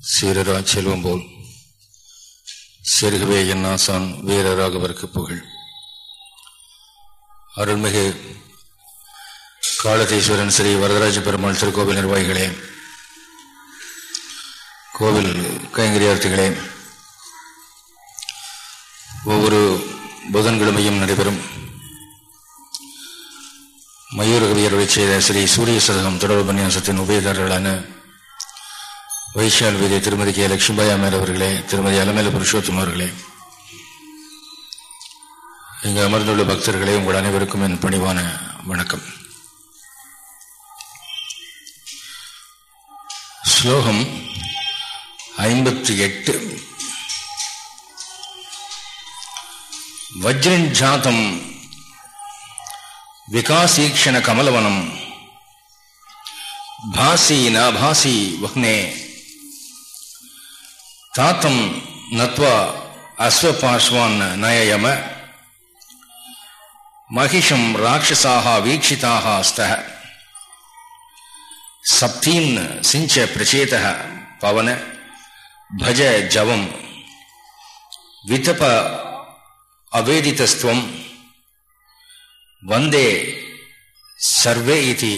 சீரரா செல்வம் போல் செருகவே என்னாசான் வீரராகவருக்கு புகழ். அருள்மிகு காலதீஸ்வரன் ஸ்ரீ வரதராஜ பெருமாள் திருக்கோவில் நிர்வாகிகளே கோவில் கைங்கரியார்த்திகளே ஒவ்வொரு புதன்கிழமையும் நடைபெறும் மயூரகவியர்களை செய்த ஸ்ரீ சூரிய சதகம் தொடர்பு பன்னியாசத்தின் உபயதாரர்களான வைஷால் விஜய திருமதி கே. லட்சுமிபாய் அம்மையார் அவர்களே திருமதி அலமேல புருஷோத்தம் அவர்களே. இங்கு அமர்ந்துள்ள பக்தர்களே உங்கள் அனைவருக்கும் என் பணிவான வணக்கம். ஸ்லோகம் ஐம்பத்தி எட்டு. வஜ்ரஞ்சாதம் விகாசீக்ஷண கமலவனம். பாசி நாபாசி வக்னே தாத்தம் நத்வா அஸ்வபார்ஷ்வான் நயயம மகிஷம் ராட்சசாக வீட்சிதாக ஸ்தக. சப்தீன் சிஞ்ச பிரச்சேத பவன பஜ ஜவம் விதப அவேதிதஸ்துவம் வந்தே சர்வே இது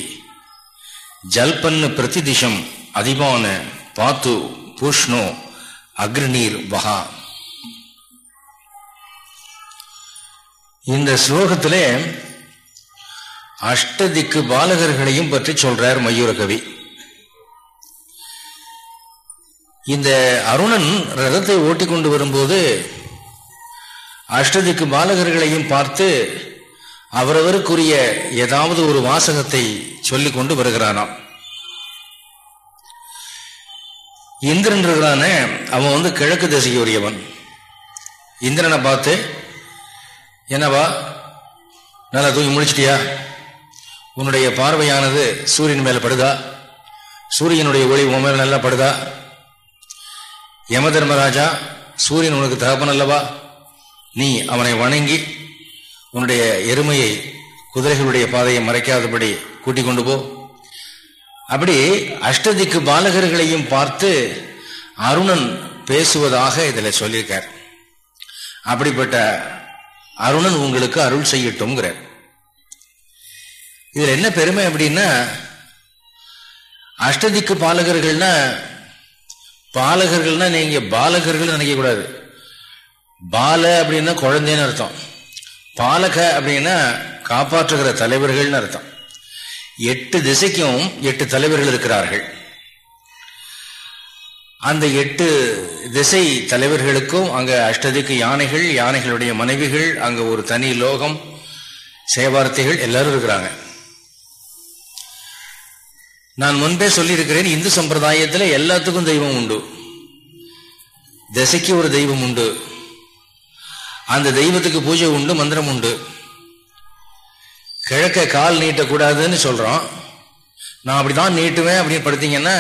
ஜல்பன்னு பிரதிதிஷம் அதிபான பாத்து பூஷ்ணோ. அக்னிநீர் வகா. இந்த ஸ்லோகத்திலே அஷ்டதிக்கு பாலகர்களையும் பற்றி சொல்றார் மயூரகவி. இந்த அருணன் ரதத்தை ஓட்டி கொண்டு வரும்போது அஷ்டதிக்கு பாலகர்களையும் பார்த்து அவரவருக்குரிய ஏதாவது ஒரு வாசகத்தை சொல்லிக் கொண்டு வருகிறானாம். இந்திரன் இருக்கிறானே அவன் வந்து கிழக்கு திசைக்கு உரியவன் இந்திரனை பார்த்து என்னவா நல்லா தூங்கி முடிச்சிட்டியா உன்னுடைய பார்வையானது சூரியன் மேலே படுதா? சூரியனுடைய ஒளி உன் மேலே நல்லா படுதா? யம தர்மராஜா சூரியன் உனக்கு தகப்பன் அல்லவா? நீ அவனை வணங்கி உன்னுடைய எருமையை குதிரைகளுடைய பாதையை மறைக்காதபடி கூட்டிக் கொண்டு போ. அப்படி அஷ்டதிக்கு பாலகர்களையும் பார்த்து அருணன் பேசுவதாக இதில் சொல்லியிருக்கார். அப்படிப்பட்ட அருணன் உங்களுக்கு அருள் செய்யட்டும்ங்கிறார். இதுல என்ன பெருமை அப்படின்னா அஷ்டதிக்கு பாலகர்கள்னா பாலகர்கள்னா நீங்க பாலகர்கள் நினைக்க கூடாது பால அப்படின்னா குழந்தைன்னு அர்த்தம். பாலக அப்படின்னா காப்பாற்றுகிற தலைவர்கள்னு அர்த்தம். எட்டு திசைக்கும் எட்டு தலைவர்கள் இருக்கிறார்கள். அந்த எட்டு திசை தலைவர்களுக்கும் அங்க அஷ்டதிக்கு யானைகள் யானைகளுடைய மனைவிகள் அங்க ஒரு தனி லோகம் சேவார்த்தைகள் எல்லாரும் இருக்கிறாங்க. நான் முன்பே சொல்லியிருக்கிறேன் இந்து சம்பிரதாயத்தில் எல்லாத்துக்கும் தெய்வம் உண்டு. திசைக்கு ஒரு தெய்வம் உண்டு. அந்த தெய்வத்துக்கு பூஜை உண்டு மந்திரம் உண்டு. கிழக்க கால் நீட்டக்கூடாதுன்னு சொல்றோம். நான் அப்படிதான் நீட்டுவேன் அப்படின்னு படுத்தீங்கன்னா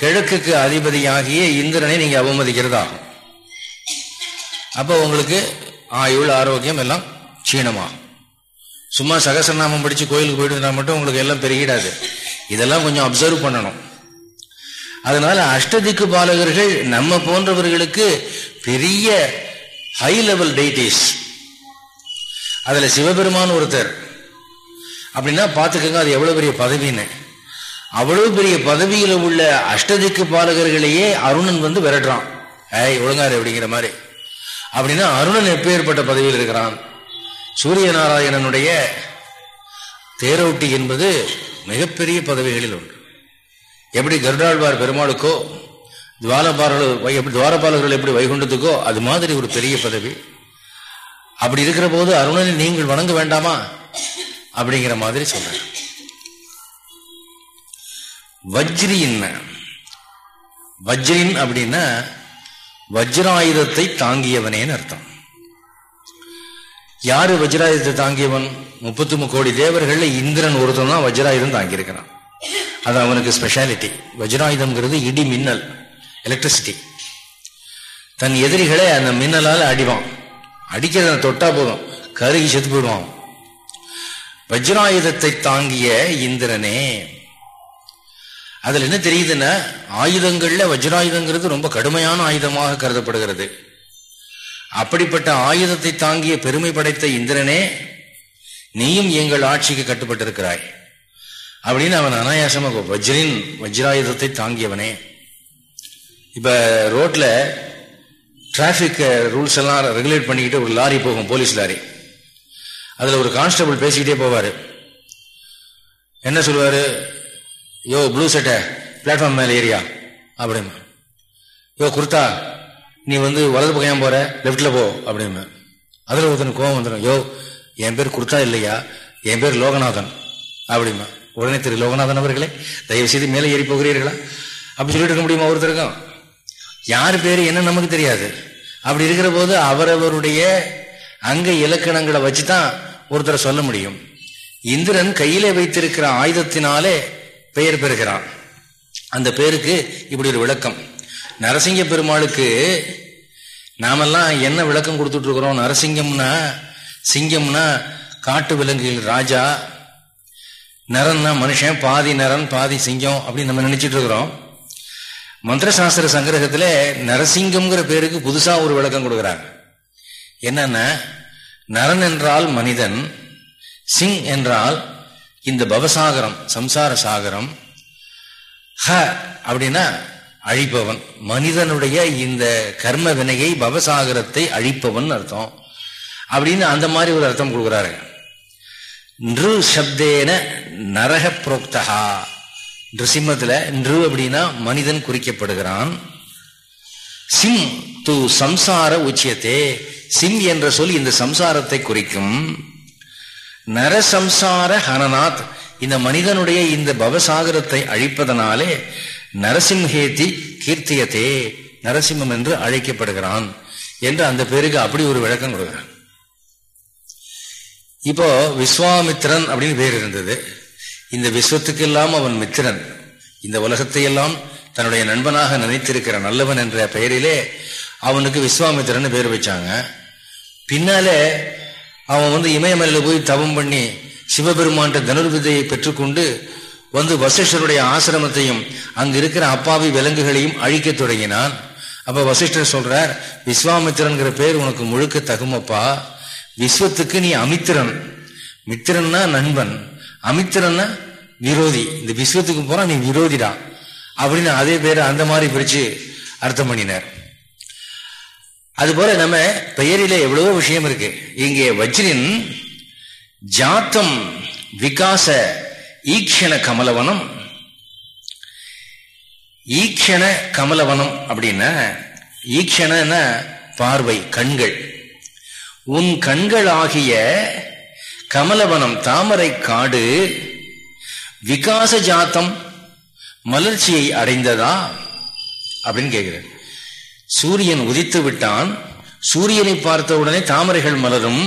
கிழக்குக்கு அதிபதியாகிய இந்திரனை நீங்க அவமதிக்கிறதா அப்போ உங்களுக்கு ஆயுள் ஆரோக்கியம் எல்லாம் சீனமாகும் சும்மா சகசநாமம் படிச்சு கோயிலுக்கு போயிட்டு மட்டும் உங்களுக்கு எல்லாம் பெருகிடாது. இதெல்லாம் கொஞ்சம் அப்சர்வ் பண்ணணும். அதனால அஷ்டதிக்கு பாலகர்கள் நம்ம போன்றவர்களுக்கு பெரிய ஹை லெவல் டைட்டிஸ் அதுல சிவபெருமான் ஒருத்தர். அப்படின்னா பார்த்துக்கோங்க அது எவ்வளோ பெரிய பதவின்னு. அவ்வளவு பெரிய பதவியில் உள்ள அஷ்டதிக்கு பாலகர்களையே அருணன் வந்து விரட்டுறான். ஏய் ஒழுங்காரு அப்படிங்கிற மாதிரி. அப்படின்னா அருணன் எப்பேற்பட்ட பதவியில் இருக்கிறான்? சூரிய நாராயணனுடைய தேரோட்டி என்பது மிகப்பெரிய பதவிகளில் ஒன்று. எப்படி கருடாழ்வார் பெருமாளுக்கோ துவாரபாலர்கள் எப்படி துவாரபாலர்கள் எப்படி வைகுண்டத்துக்கோ அது மாதிரி ஒரு பெரிய பதவி. அப்படி இருக்கிற போது அருணனை நீங்கள் வணங்க வேண்டாமா? அப்படிங்கிற மாதிரி சொல்றார் வஜ்ரின் வஜ்ரின் அப்படின்னா வஜ்ராயுதத்தை தாங்கியவனேன்னு அர்த்தம். யாரு வஜ்ராயுதத்தை தாங்கியவன்? முப்பத்தி கோடி தேவர்கள்ல இந்திரன் ஒருத்தன் தான் வஜ்ராயுதம் தாங்கியிருக்கிறான். அது அவனுக்கு ஸ்பெஷாலிட்டி வஜ்ராயுதம்ங்கிறது இடி மின்னல் எலக்ட்ரிசிட்டி தன் எதிரிகளை அந்த மின்னலால் அடிவான் அடிக்கிறத தொட்டா போதும். கருகி செத்து போயிடுவான். வஜ்ராயுதத்தை தாங்கிய இந்திரனே. அதுல என்ன தெரியுதுன்னா ஆயுதங்கள்ல வஜ்ராயுதங்கிறது ரொம்ப கடுமையான ஆயுதமாக கருதப்படுகிறது. அப்படிப்பட்ட ஆயுதத்தை தாங்கிய பெருமை படைத்த இந்திரனே நீயும் எங்கள் ஆட்சிக்கு கட்டுப்பட்டிருக்கிறாய். அப்படின்னு அவன் அனாயாசமாக வஜ்ரின் வஜ்ராயுதத்தை தாங்கியவனே. இப்ப ரோட்ல டிராபிக் ரூல்ஸ் எல்லாம் ரெகுலேட் பண்ணிக்கிட்டு ஒரு லாரி போகும் போலீஸ் லாரி. அதில் ஒரு கான்ஸ்டபிள் பேசிக்கிட்டே போவார். என்ன சொல்லுவார்? யோ ப்ளூ சட்டை பிளாட்ஃபார்ம் மேலே ஏரியா அப்படிமா யோ குர்த்தா நீ வந்து வலது பக்கம் போகிற லெஃப்டில் போ அப்படிமா அதில் ஒருத்தன் கோவம் வந்துடும் யோ என் பேர் குர்த்தா இல்லையா? என் பேர் லோகநாதன் அப்படிமா உடனே திரு லோகநாதன் அவர்களே தயவு செய்து மேலே ஏறி போகிறீர்களா? அப்படி சொல்லிட்டு இருக்க முடியுமா ஒருத்தருக்கும்? யார் பேர் என்ன நமக்கு தெரியாது. அப்படி இருக்கிற போது அவரவருடைய அங்க இலக்கணங்களை வச்சுதான் ஒருத்தரை சொல்ல முடியும். இந்திரன் கையிலே வைத்திருக்கிற ஆயுதத்தினாலே பெயர் பெறுகிறான். அந்த பேருக்கு இப்படி ஒரு விளக்கம். நரசிங்க பெருமாளுக்கு நாமெல்லாம் என்ன விளக்கம் கொடுத்துட்டு இருக்கிறோம்? நரசிங்கம்னா சிங்கம்னா காட்டு விலங்குகள் ராஜா. நரன்னா மனுஷன் பாதி நரன் பாதி சிங்கம் அப்படின்னு நம்ம நினைச்சிட்டு இருக்கிறோம். மந்திரசாஸ்திர சங்கிரகத்துல நரசிங்கம்ங்கிற பேருக்கு புதுசா ஒரு விளக்கம் கொடுக்குறாங்க. என்னன்னா நரன் என்றால் மனிதன் சிங் என்றால் இந்த பவசாகரம் சம்சார சாகரம். ஹ அப்படின்னா அழிப்பவன். மனிதனுடைய இந்த கர்ம வினையை பவசாகரத்தை அழிப்பவன் அர்த்தம். அப்படின்னு அந்த மாதிரி ஒரு அர்த்தம் கொடுக்குறாரு. நிரு சப்தேன நரக புரோக்தகா நிருசிம்மத்தில் நிரு அப்படின்னா மனிதன் குறிக்கப்படுகிறான். சிம் து சம்சார உச்சியத்தே. சிம் என்ற சொல் இந்த சம்சாரத்தை குறிக்கும். நரசம்சார ஹனநாத் இந்த மனிதனுடைய இந்த பவசாகரத்தை அழிப்பதனாலே நரசிம்ஹேதி கீர்த்தியத்தே நரசிம்மம் என்று அழைக்கப்படுகிறான் என்று அந்த பேருக்கு அப்படி ஒரு விளக்கம் கொடுக்குறான். இப்போ விஸ்வாமித்திரன் அப்படின்னு பேர் இருந்தது. இந்த விஸ்வத்துக்கெல்லாம் அவன் மித்திரன். இந்த உலகத்தை எல்லாம் தன்னுடைய நண்பனாக நினைத்திருக்கிற நல்லவன் என்ற பெயரிலே அவனுக்கு விஸ்வாமித்திரன் பேர் வச்சாங்க. பின்னாலே அவன் வந்து இமயமலையில் போய் தவம் பண்ணி சிவபெருமான்கிட்ட தனுர்விதையை பெற்றுக்கொண்டு வந்து வசிஷ்டருடைய ஆசிரமத்தையும் அங்க இருக்கிற அப்பாவி விலங்குகளையும் அழிக்க தொடங்கினான். அப்ப வசிஷ்டர் சொல்றார் விஸ்வாமித்திரன்கிற பேர் உனக்கு முழுக்க தகுமப்பா. விஸ்வத்துக்கு நீ அமித்திரன். மித்திரன்னா நண்பன். அமித்திரன்னா விரோதி. இந்த விஸ்வத்துக்கு போறா நீ விரோதிடா. அப்படின்னு அதே பேரை அந்த மாதிரி பிரிச்சு அர்த்தம் பண்ணினார். அதுபோல நம்ம பெயரில எவ்வளவோ விஷயம் இருக்கு. இங்கே வஜ்ரின் ஜாத்தம் விகாச ஈக்ஷண கமலவனம். ஈக்ஷண கமலவனம் அப்படின்னா ஈக்ஷண பார்வை கண்கள். உன் கண்களாகிய கமலவனம் தாமரை காடு விகாச ஜாத்தம் மலர்ச்சியை அடைந்ததா? அப்படின்னு கேட்கிறார் சூரியன் உதித்து விட்டான். சூரியனை பார்த்த உடனே தாமரைகள் மலரும்.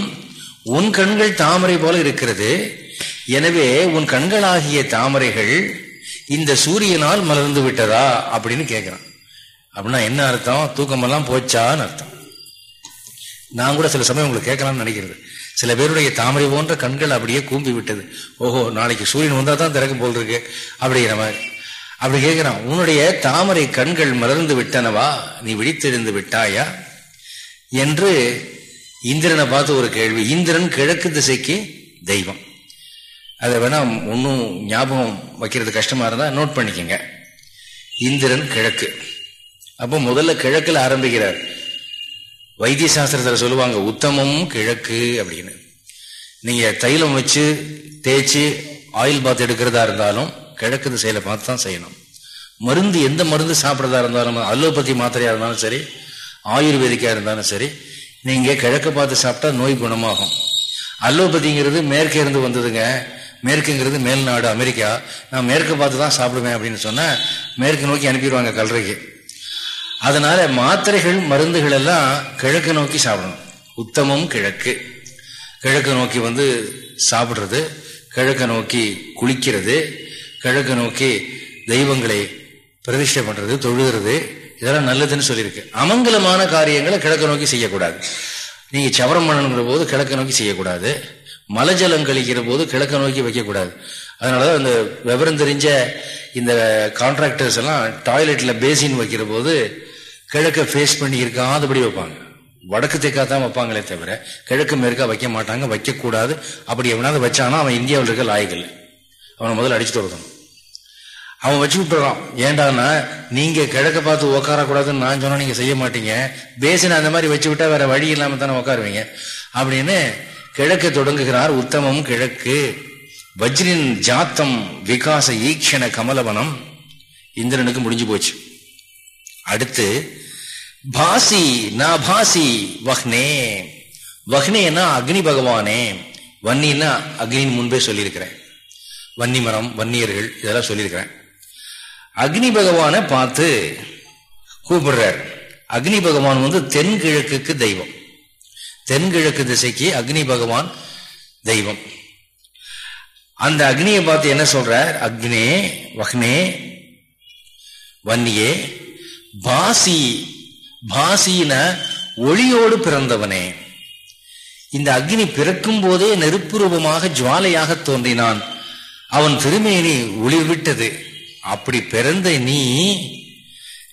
உன் கண்கள் தாமரை போல இருக்கிறது. எனவே உன் கண்களாகிய தாமரைகள் இந்த சூரியனால் மலர்ந்து விட்டதா? அப்படின்னு கேட்கிறான் அப்படின்னா என்ன அர்த்தம்? தூக்கமெல்லாம் போச்சான்னு அர்த்தம். நான் கூட சில சமயம் உங்களுக்கு கேட்கலாம்னு நினைக்கிறது. சில பேருடைய தாமரை போன்ற கண்கள் அப்படியே கூம்பி விட்டது. ஓஹோ நாளைக்கு சூரியன் வந்தால் தான் திறக்கும் போல் இருக்கு. அப்படிங்கிற மாதிரி. அப்படி கேட்கிறான் உன்னுடைய தாமரை கண்கள் மலர்ந்து விட்டனவா? நீ விழித்திருந்து விட்டாயா? என்று இந்திரனை பார்த்து ஒரு கேள்வி. இந்திரன் கிழக்கு திசைக்கு தெய்வம். அதை வேணா ஒன்றும் ஞாபகம் வைக்கிறது கஷ்டமா இருந்தா நோட் பண்ணிக்கோங்க. இந்திரன் கிழக்கு. அப்போ முதல்ல கிழக்குல ஆரம்பிக்கிறார். வைத்திய சாஸ்திரத்தில் சொல்லுவாங்க உத்தமம் கிழக்கு அப்படின்னு. நீங்க தைலம் வச்சு தேய்ச்சி ஆயில் பாத் எடுக்கிறதா இருந்தாலும் கிழக்கு திசையில பார்த்து தான் செய்யணும். மருந்து எந்த மருந்து சாப்பிட்றதா இருந்தாலும் அலோபதி மாத்திரையா இருந்தாலும் சரி ஆயுர்வேதிக்கா இருந்தாலும் சரி நீங்க கிழக்கு பார்த்து சாப்பிட்டா நோய் குணமாகும். அலோபதிங்கிறது மேற்கே இருந்து வந்ததுங்க. மேற்குங்கிறது மேல்நாடு அமெரிக்கா. நான் மேற்கு பார்த்து தான் சாப்பிடுவேன் அப்படின்னு சொன்னால் மேற்கு நோக்கி அனுப்பிடுவாங்க கல்றைக்கு. அதனால மாத்திரைகள் மருந்துகள் எல்லாம் கிழக்கு நோக்கி சாப்பிடணும். உத்தமம் கிழக்கு. கிழக்கு நோக்கி வந்து சாப்பிட்றது கிழக்கு நோக்கி குளிக்கிறது கிழக்கு நோக்கி தெய்வங்களை பிரதிஷ்டை பண்றது தொழுகிறது இதெல்லாம் நல்லதுன்னு சொல்லியிருக்கு. அமங்கலமான காரியங்களை கிழக்கு நோக்கி செய்யக்கூடாது. நீங்க சவரம் பண்ணணுங்கிற போது கிழக்கு நோக்கி செய்யக்கூடாது. மலஜலம் கழிக்கிற போது கிழக்க நோக்கி வைக்கக்கூடாது. அதனாலதான் இந்த விவரம் தெரிஞ்ச இந்த கான்ட்ராக்டர்ஸ் எல்லாம் டாய்லெட்ல பேசின் வைக்கிற போது கிழக்க ஃபேஸ் பண்ணி இருக்காதபடி வைப்பாங்க. வடக்கு தெற்கா தான் வைப்பாங்களே தவிர கிழக்கு மேற்கா வைக்க மாட்டாங்க வைக்கக்கூடாது. அப்படி எவனாவது வச்சானா அவன் இந்தியாவில் இருக்க லாய்கள் அவனை முதல்ல அடிச்சுட்டு வரணும். அவன் வச்சு விட்டுறான். ஏண்டான்னா நீங்க கிழக்க பார்த்து உட்காரக்கூடாதுன்னு நான் சொன்னா நீங்க செய்ய மாட்டீங்க. பேசின அந்த மாதிரி வச்சு விட்டா வேற வழி இல்லாம தானே உட்காருவீங்க அப்படின்னு கிழக்கு தொடங்குகிறார் உத்தமம் கிழக்கு. வஜ்ரின் ஜாத்தம் விகாச ஈக்ஷண கமலவனம். இந்திரனுக்கு முடிஞ்சு போச்சு. அடுத்து பாசி நா பாசி வஹ்னே. வஹ்னேனா அக்னி பகவானே. வன்னின்னா அக்னின்னு முன்பே சொல்லியிருக்கிறேன். வன்னிமரம் வன்னியர்கள் இதெல்லாம் சொல்லியிருக்கிறேன். அக்னி பகவானை பார்த்து கூப்பிடுறார். அக்னி பகவான் வந்து தென்கிழக்குக்கு தெய்வம். தென்கிழக்கு திசைக்கு அக்னி பகவான் தெய்வம். அந்த அக்னியை பார்த்து என்ன சொல்றார்? அக்னே வக்னே வன்னியே பாசி பாசின ஒளியோடு பிறந்தவனே. இந்த அக்னி பிறக்கும் போதே நெருப்பு ரூபமாக ஜுவாலையாக தோன்றினான். அவன் திருமேனி ஒளிவிட்டது அப்படி பிறந்த நீ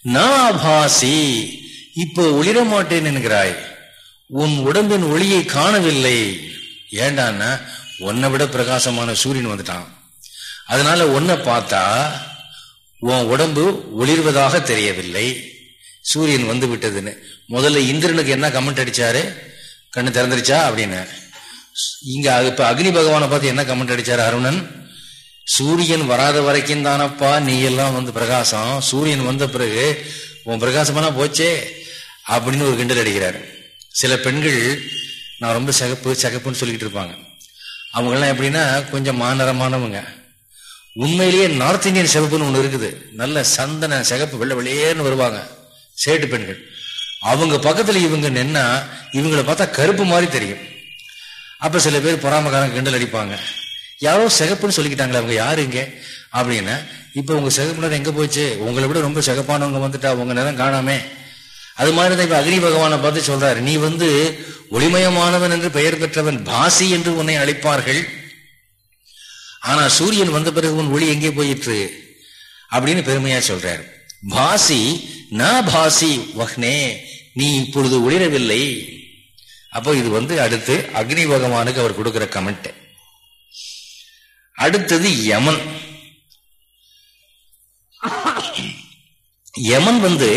நாபாசி. இப்போ ஒளிர மாட்டேன் என்கிறாய். உன் உடம்பின் ஒளியை காணவில்லை. ஏண்டான்னா உன்னை விட பிரகாசமான சூரியன் வந்துட்டான். அதனால உன்னை பார்த்தா உன் உடம்பு ஒளிர்வதாக தெரியவில்லை. சூரியன் வந்து விட்டதுன்னு. முதல்ல இந்திரனுக்கு என்ன கமெண்ட் அடிச்சாரு? கண்ணு திறந்துருச்சா? அப்படின்னு. இங்க இப்ப அக்னி பகவானை பார்த்து என்ன கமெண்ட் அடிச்சாரு அருணன்? சூரியன் வராத வரைக்கும் தானப்பா நீ எல்லாம் வந்து பிரகாசம். சூரியன் வந்த பிறகு உன் பிரகாசமானா போச்சே அப்படின்னு ஒரு கிண்டல் அடிக்கிறார். சில பெண்கள் நான் ரொம்ப சிகப்பு சிகப்புன்னு சொல்லிக்கிட்டு இருப்பாங்க. அவங்கெல்லாம் எப்படின்னா கொஞ்சம் மாநரமானவங்க. உண்மையிலேயே நார்த் இந்தியன் சிவப்புன்னு ஒன்று இருக்குது. நல்ல சந்தன சிகப்பு வெள்ளை வெளியேன்னு வருவாங்க. சேட்டு பெண்கள். அவங்க பக்கத்தில் இவங்க நின்னா இவங்களை பார்த்தா கருப்பு மாதிரி தெரியும். அப்போ சில பேர் பொறாமக்காரங்க கிண்டல் அடிப்பாங்க. யாரோ சிகப்புன்னு சொல்லிக்கிட்டாங்களே அவங்க யாரு இங்க? அப்படின்னா. இப்ப உங்க சிகப்புனர் எங்க போச்சு? உங்களை விட ரொம்ப சிகப்பானவங்க வந்துட்டா உங்க நேரம் காணாமே. அது மாதிரி தான் இப்ப அக்னி பகவானை பார்த்து சொல்றாரு. நீ வந்து ஒளிமயமானவன் என்று பெயர் பெற்றவன் பாசி என்று உன்னை அழைப்பார்கள். ஆனா சூரியன் வந்த பிறகு உன் ஒளி எங்கே போயிற்று? அப்படின்னு பெருமையா சொல்றாரு. பாசி நான் பாசி வஹ்னே நீ இப்பொழுது ஒளிரவில்லை. அப்போ இது வந்து அடுத்து அக்னி பகவானுக்கு அவர் கொடுக்கிற கமெண்ட் அடுத்தது யமன். யமன் வந்து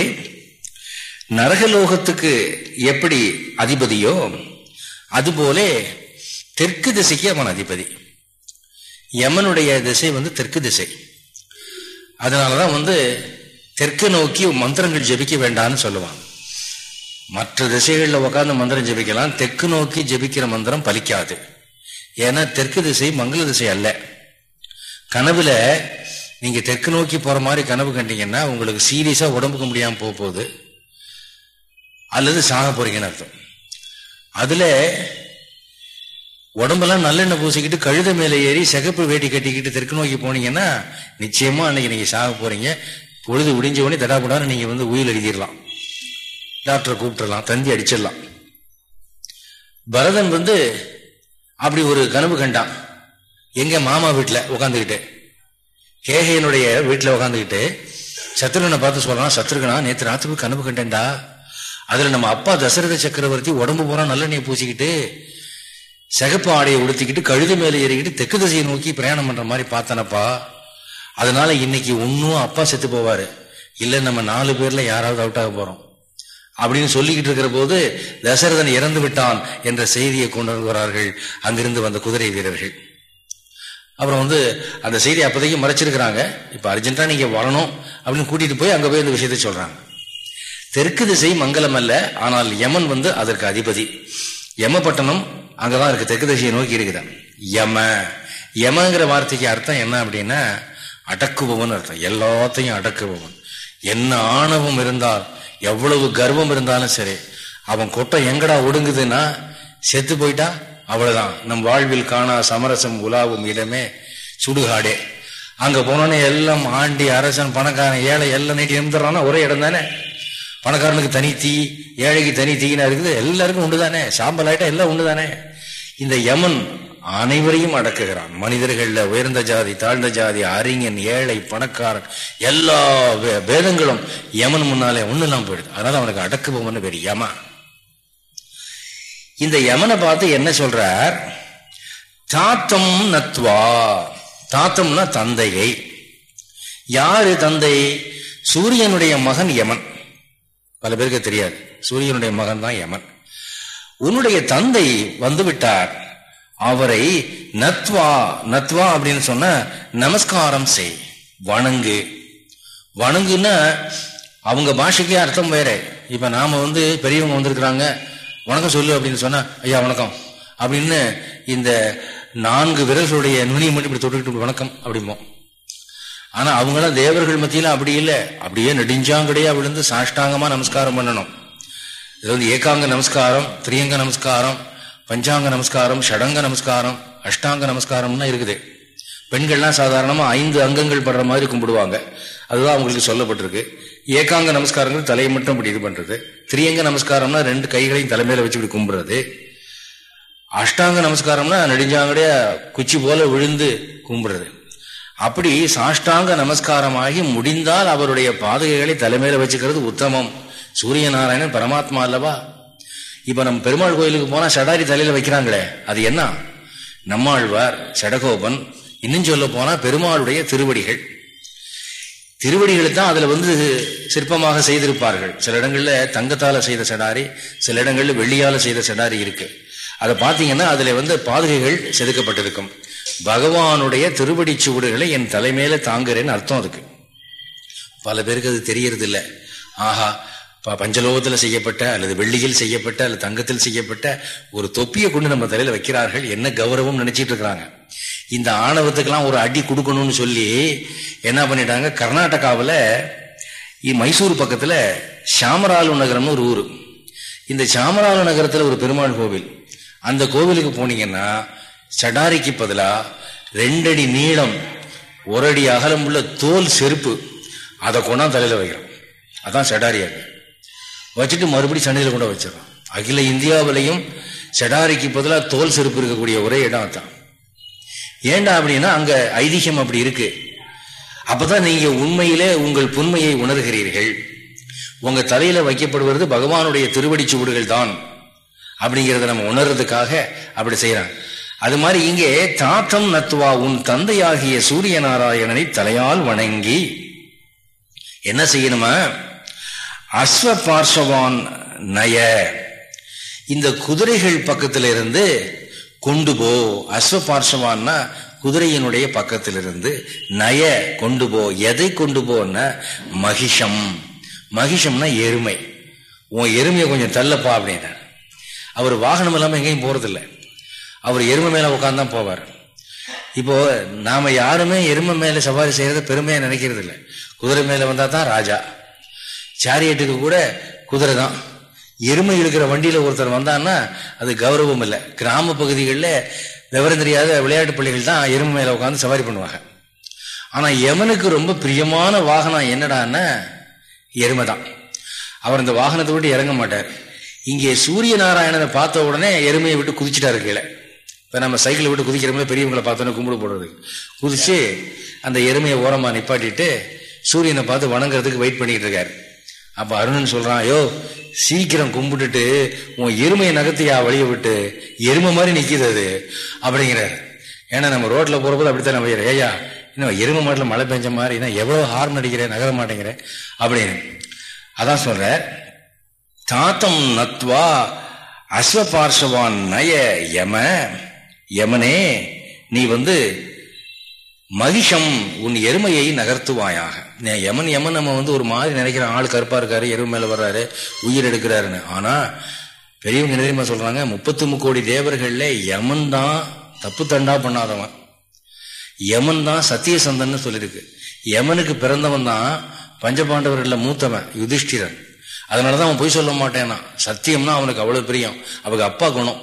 நரகலோகத்துக்கு எப்படி அதிபதியோ அதுபோல தெற்கு திசைக்கு அவன் அதிபதி. யமனுடைய திசை வந்து தெற்கு திசை. அதனாலதான் வந்து தெற்கு நோக்கி மந்திரங்கள் ஜெபிக்க வேண்டாம்னு சொல்லுவான் மற்ற திசைகளில் உட்காந்து மந்திரம் ஜெபிக்கலாம் தெற்கு நோக்கி ஜெபிக்கிற மந்திரம் பலிக்காது. ஏன்னா தெற்கு திசை மங்கள திசை அல்ல. கனவுல நீங்க தெற்கு நோக்கி போற மாதிரி கனவு கண்டீங்கன்னா உங்களுக்கு சீரியஸா உடம்புக்கு முடியாம போக போகுது. அல்லது சாக போறீங்கன்னு அர்த்தம். அதுல உடம்பெல்லாம் நல்லெண்ணெய் பூசிக்கிட்டு கழுத மேலே ஏறி சிகப்பு வேட்டி கட்டிக்கிட்டு தெற்கு நோக்கி போனீங்கன்னா நிச்சயமா அன்னைக்கு நீங்க சாக போறீங்க. பொழுது விடிஞ்ச உடனே தடாபடான்னு நீங்க வந்து உயிர் எழுதிடலாம் டாக்டரை கூப்பிட்டுலாம் தந்தி அடிச்சிடலாம் பரதன் வந்து அப்படி ஒரு கனவு கண்டான். எங்க மாமா வீட்டில் உட்காந்துக்கிட்டு கேகையனுடைய வீட்டில் உட்காந்துக்கிட்டு சத்ருகனை பார்த்து சொல்லலாம் சத்ருகனா நேற்று ராத்திரி கனவு கண்டேன்டா. அதுல நம்ம அப்பா தசரத சக்கரவர்த்தி உடம்பு பூரா நீ பூசிக்கிட்டு சிகப்பு ஆடையை உடுத்திக்கிட்டு கழுது மேலே ஏறிக்கிட்டு தெற்கு திசையை நோக்கி பிரயாணம் பண்ற மாதிரி பார்த்தனப்பா. அதனால இன்னைக்கு ஒன்னும் அப்பா செத்து போவாரு. இல்ல நம்ம நாலு பேர்ல யாராவது அவுட் ஆக போறோம். அப்படின்னு சொல்லிக்கிட்டு இருக்கிற போது தசரதன் இறந்து விட்டான் என்ற செய்தியை கொண்டு வருகிறார்கள். அங்கிருந்து வந்த குதிரை வீரர்கள். அப்புறம் வந்து அந்த செய்தியை அப்போதைக்கு மறைச்சிருக்கிறாங்க. இப்போ அர்ஜென்ட்டாக நீங்கள் வரணும் அப்படின்னு கூட்டிகிட்டு போய் அங்கே போய் இந்த விஷயத்த சொல்கிறாங்க தெற்கு திசை மங்களம் அல்ல ஆனால் யமன் வந்து அதற்கு அதிபதி. யமப்பட்டணம் அங்கதான் இருக்குது தெற்கு திசையை நோக்கி இருக்குதான் யம யமங்கிற வார்த்தைக்கு அர்த்தம் என்ன அப்படின்னா அடக்குபவன் அர்த்தம். எல்லாத்தையும் அடக்குபவன். என்ன ஆணவம் இருந்தால் எவ்வளவு கர்வம் இருந்தாலும் சரி அவன் கொட்டை எங்கடா ஒடுங்குதுன்னா செத்து போயிட்டா அவ்வளவுதான். நம் வாழ்வில் காணா சமரசம் உலாவும் இடமே சுடுகாடே. அங்க போனோன்னே எல்லாம் ஆண்டி அரசன் பணக்காரன் ஏழை எல்லாம் நீட்டி இருந்துடுறான்னா ஒரே இடம் தானே பணக்காரனுக்கு தனி தீ ஏழைக்கு தனி தீனா இருக்குது எல்லாருக்கும் உண்டு தானே சாம்பல் ஆயிட்டா எல்லாம் உண்டு தானே இந்த யமன் அனைவரையும் அடக்குகிறான். மனிதர்கள்ல உயர்ந்த ஜாதி தாழ்ந்த ஜாதி அறிஞன் ஏழை பணக்காரன் எல்லா வேதங்களும் யமன் முன்னாலே ஒண்ணுலாம் போயிடுது. அதனால அவனுக்கு அடக்குபவன் பேர் யமா இந்த யமனை பார்த்து என்ன சொல்றார்? தாத்தம் நத்வா தாத்தம்னா தந்தையை. யாரு தந்தை? சூரியனுடைய மகன் யமன். பல பேருக்கு தெரியாது. சூரியனுடைய மகன் தான் யமன். உன்னுடைய தந்தை வந்து விட்டார் அவரை நத்வா நத்வா அப்படின்னு சொன்ன நமஸ்காரம் செய். வணங்கு. வணங்குன்னா அவங்க பாஷைக்கே அர்த்தம் வேற. இப்ப நாம வந்து பெரியவங்க வந்திருக்கிறாங்க. வணக்கம் சொல்லு அப்படின்னு சொன்னா ஐயா வணக்கம். அப்படின்னு இந்த நான்கு விரல்களுடைய நுனியை மட்டும் இப்படி தொட்டுக்கிட்டு வணக்கம் அப்படிம்போம். ஆனா அவங்களாம் தேவர்கள் மத்தியில அப்படி இல்லை. அப்படியே நெடுஞ்சாங்கடையா விழுந்து சாஷ்டாங்கமா நமஸ்காரம் பண்ணணும். இது வந்து ஏகாங்க நமஸ்காரம் திரியங்க நமஸ்காரம் பஞ்சாங்க நமஸ்காரம் ஷடங்க நமஸ்காரம் அஷ்டாங்க நமஸ்காரம்னா இருக்குது. பெண்கள்லாம் சாதாரணமா ஐந்து அங்கங்கள் படுற மாதிரி கும்பிடுவாங்க. அதுதான் அவங்களுக்கு சொல்லப்பட்டிருக்கு. ஏகாங்க நமஸ்காரங்கள் தலையை மட்டும் இப்படி இது பண்றது. திரியங்க நமஸ்காரம்னா ரெண்டு கைகளையும் தலைமையில வச்சு இப்படி கும்பிடுறது அஷ்டாங்க நமஸ்காரம்னா நெடுஞ்சாங்கடையா குச்சி போல விழுந்து கும்பிடுறது அப்படி சாஷ்டாங்க நமஸ்காரமாகி முடிந்தால் அவருடைய பாதகைகளை தலைமையில வச்சுக்கிறது உத்தமம். சூரிய நாராயணன் பரமாத்மா அல்லவா? இப்ப நம்ம பெருமாள் கோயிலுக்கு போனா சடாரி தலையில வைக்கிறாங்களே அது என்ன? நம்மாழ்வார் சடகோபன் இன்னும் சொல்ல போனா பெருமாளுடைய திருவடிகள். திருவடிகளை தான் அதில் வந்து சிற்பமாக செய்திருப்பார்கள். சில இடங்களில் தங்கத்தால் செய்த சடாரி சில இடங்களில் வெள்ளியால் செய்த சடாரி இருக்கு. அதை பார்த்தீங்கன்னா அதில் வந்து பாதுகைகள் செதுக்கப்பட்டிருக்கும். பகவானுடைய திருவடி சுவடுகளை என் தலைமையில தாங்குறேன்னு அர்த்தம் அதுக்கு. பல பேருக்கு அது தெரியறது இல்லை ஆஹா பஞ்சலோகத்தில் செய்யப்பட்ட அல்லது வெள்ளியில் செய்யப்பட்ட அல்லது தங்கத்தில் செய்யப்பட்ட ஒரு தொப்பியை கொண்டு நம்ம தலையில் வைக்கிறார்கள். என்ன கௌரவம் நினைச்சிட்டு இருக்கிறாங்க. இந்த ஆணவத்துக்கெல்லாம் ஒரு அடி கொடுக்கணும்னு சொல்லி என்ன பண்ணிட்டாங்க? கர்நாடகாவில் மைசூர் பக்கத்தில் சாமராலு நகரம்னு ஒரு ஊர். இந்த சாமராலு நகரத்தில் ஒரு பெருமாள் கோவில். அந்த கோவிலுக்கு போனீங்கன்னா சடாரிக்கு பதிலாக ரெண்டடி நீளம் ஒரு அடி அகலம் உள்ள தோல் செருப்பு அதை கொண்டா தலையில் வைக்கிறோம் அதான் சடாரியாக வச்சுட்டு மறுபடியும் சண்டையில் கொண்டு வச்சிடறோம் அகில இந்தியாவிலையும் செடாரிக்கு பதிலாக தோல் செருப்பு இருக்கக்கூடிய ஒரே இடம் தான் ஏண்டா அப்படின்னா அங்க ஐதிகம் அப்படி இருக்கு. அப்பதான் நீங்க உண்மையிலே உங்கள் புண்மையை உணர்கிறீர்கள். உங்க தலையில வைக்கப்படுவது பகவானுடைய திருவடி சுவடுகள் தான். அப்படிங்கிறத நம்ம உணர்றதுக்காக அப்படி செய்யறாங்க. அது மாதிரி இங்கே தாத்தம் நத்துவா உன் தந்தையாகிய சூரிய நாராயணனை தலையால் வணங்கி என்ன செய்யணுமா? அஸ்வ பார்சவான் நய. இந்த குதிரைகள் பக்கத்துல இருந்து கொண்டு போ. அஸ்வபார்ஷவான்னா குதிரையினுடைய பக்கத்திலிருந்து நய கொண்டு போ. எதை கொண்டு போன்னா மகிஷம். மகிஷம்னா எருமை. உன் எருமையை கொஞ்சம் தள்ளப்பா அப்படின்னா அவர் வாகனம் இல்லாமல் எங்கேயும் போறதில்லை. அவர் எருமை மேலே உட்காந்தான் போவார். இப்போ நாம யாருமே எருமை மேல சவாரி செய்யறத பெருமையா நினைக்கிறது இல்லை குதிரை மேல வந்தா தான் ராஜா. சாரியட்டுக்கு கூட குதிரை தான். எருமை இருக்கிற வண்டியில ஒருத்தர் வந்தான்னா அது கௌரவம் இல்லை. கிராம பகுதிகளில் விவரம் தெரியாத விளையாட்டு பிள்ளைகள் தான் எருமை மேல உட்காந்து சவாரி பண்ணுவாங்க. ஆனா எமனுக்கு ரொம்ப பிரியமான வாகனம் என்னடான்னா எருமை தான். அவர் இந்த வாகனத்தை விட்டு இறங்க மாட்டார். இங்கே சூரிய நாராயணனை பார்த்த உடனே எருமையை விட்டு குதிச்சுட்டாரு கீழே. இப்போ நம்ம சைக்கிளை விட்டு குதிக்கிறோம்ல பெரியவங்களை பார்த்தோன்னே கும்பிடு போடுறது குதிச்சு அந்த எருமையை ஓரமாக நிப்பாட்டிட்டு சூரியனை பார்த்து வணங்குறதுக்கு வெயிட் பண்ணிக்கிட்டு இருக்காரு. அப்ப அருணன் சொல்றான் ஐயோ சீக்கிரம் கும்பிட்டுட்டு உன் எருமையை நகர்த்தியா வழியை விட்டு எருமை மாதிரி நிக்கிது அது. அப்படிங்கிறாரு. ஏன்னா நம்ம ரோட்ல போறபோது அப்படித்தான் நம்ம ஏயா இன்னும் எருமை மாட்டில் மழை பெஞ்ச மாதிரி என்ன எவ்வளவு ஹார்ன் அடிக்கிறேன் நகர மாட்டேங்கிறேன் அப்படின்னு. அதான் சொல்ற தாத்தம் நத்வா அஸ்வபார்ஷவான் நய யம யமனே நீ வந்து மகிஷம் உன் எருமையை நகர்த்துவாயாக. யமன் யமன் நம்ம வந்து ஒரு மாதிரி நினைக்கிற ஆள் கருப்பா இருக்காரு எருமை மேல வர்றாரு உயிர் எடுக்கிறாருன்னு. ஆனா பெரியவங்க நிறையமா சொல்றாங்க? முப்பத்தி முக்கோடி தேவர்கள்ல யமன் தான் தப்பு தண்டா பண்ணாதவன். யமன் தான் சத்தியசந்தன் சொல்லியிருக்கு யமனுக்கு பிறந்தவன் தான் பஞ்சபாண்டவர்கள மூத்தவன் யுதிஷ்டிரன். அதனாலதான் அவன் பொய் சொல்ல மாட்டேன்னா. சத்தியம்னா அவனுக்கு அவ்வளவு பிரியம். அவங்க அப்பா குணம்.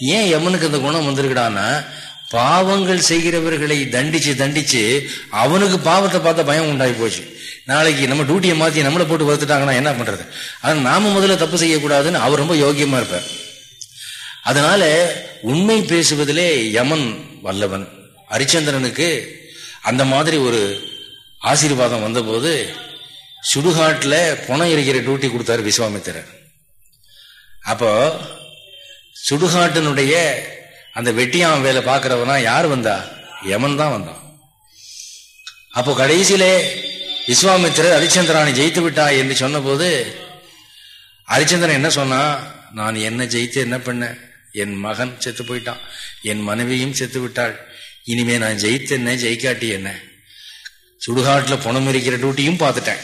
ஏன் யமனுக்கு அந்த குணம் வந்திருக்கடான்னா பாவங்கள் செய்கிறவர்களை தண்டிச்சு தண்டிச்சு அவனுக்கு பாவத்தை பார்த்த பயம் உண்டாகி போச்சு. நாளைக்கு நம்ம டியூட்டியை மாத்தி நம்மளை போட்டு வறுத்துட்டாங்கன்னா என்ன பண்றது? அது நாம முதல்ல தப்பு செய்யக்கூடாதுன்னு அவர் ரொம்ப யோகியமா இருப்பார். அதனால உண்மை பேசுவதிலே யமன் வல்லவன். ஹரிச்சந்திரனுக்கு அந்த மாதிரி ஒரு ஆசீர்வாதம் வந்தபோது சுடுகாட்டில் புனம் இருக்கிற டியூட்டி கொடுத்தாரு விஸ்வாமித்திரர். அப்போ சுடுகாட்டினுடைய அந்த வெட்டியான் வேலை பார்க்கறவனா யார் வந்தா? யமன் தான் வந்தான். அப்போ கடைசியிலே விஸ்வாமித்திரர் ஹரிச்சந்திரானை ஜெயித்து விட்டா என்று சொன்னபோது ஹரிச்சந்திரன் என்ன சொன்னா நான் என்ன ஜெயித்து என்ன பண்ணேன் என் மகன் செத்து போயிட்டான். என் மனைவியும் செத்து விட்டாள். இனிமே நான் ஜெயித்து என்ன? ஜெயிக்காட்டி என்ன? சுடுகாட்டில் புணம் இருக்கிற டியூட்டியும் பார்த்துட்டேன்.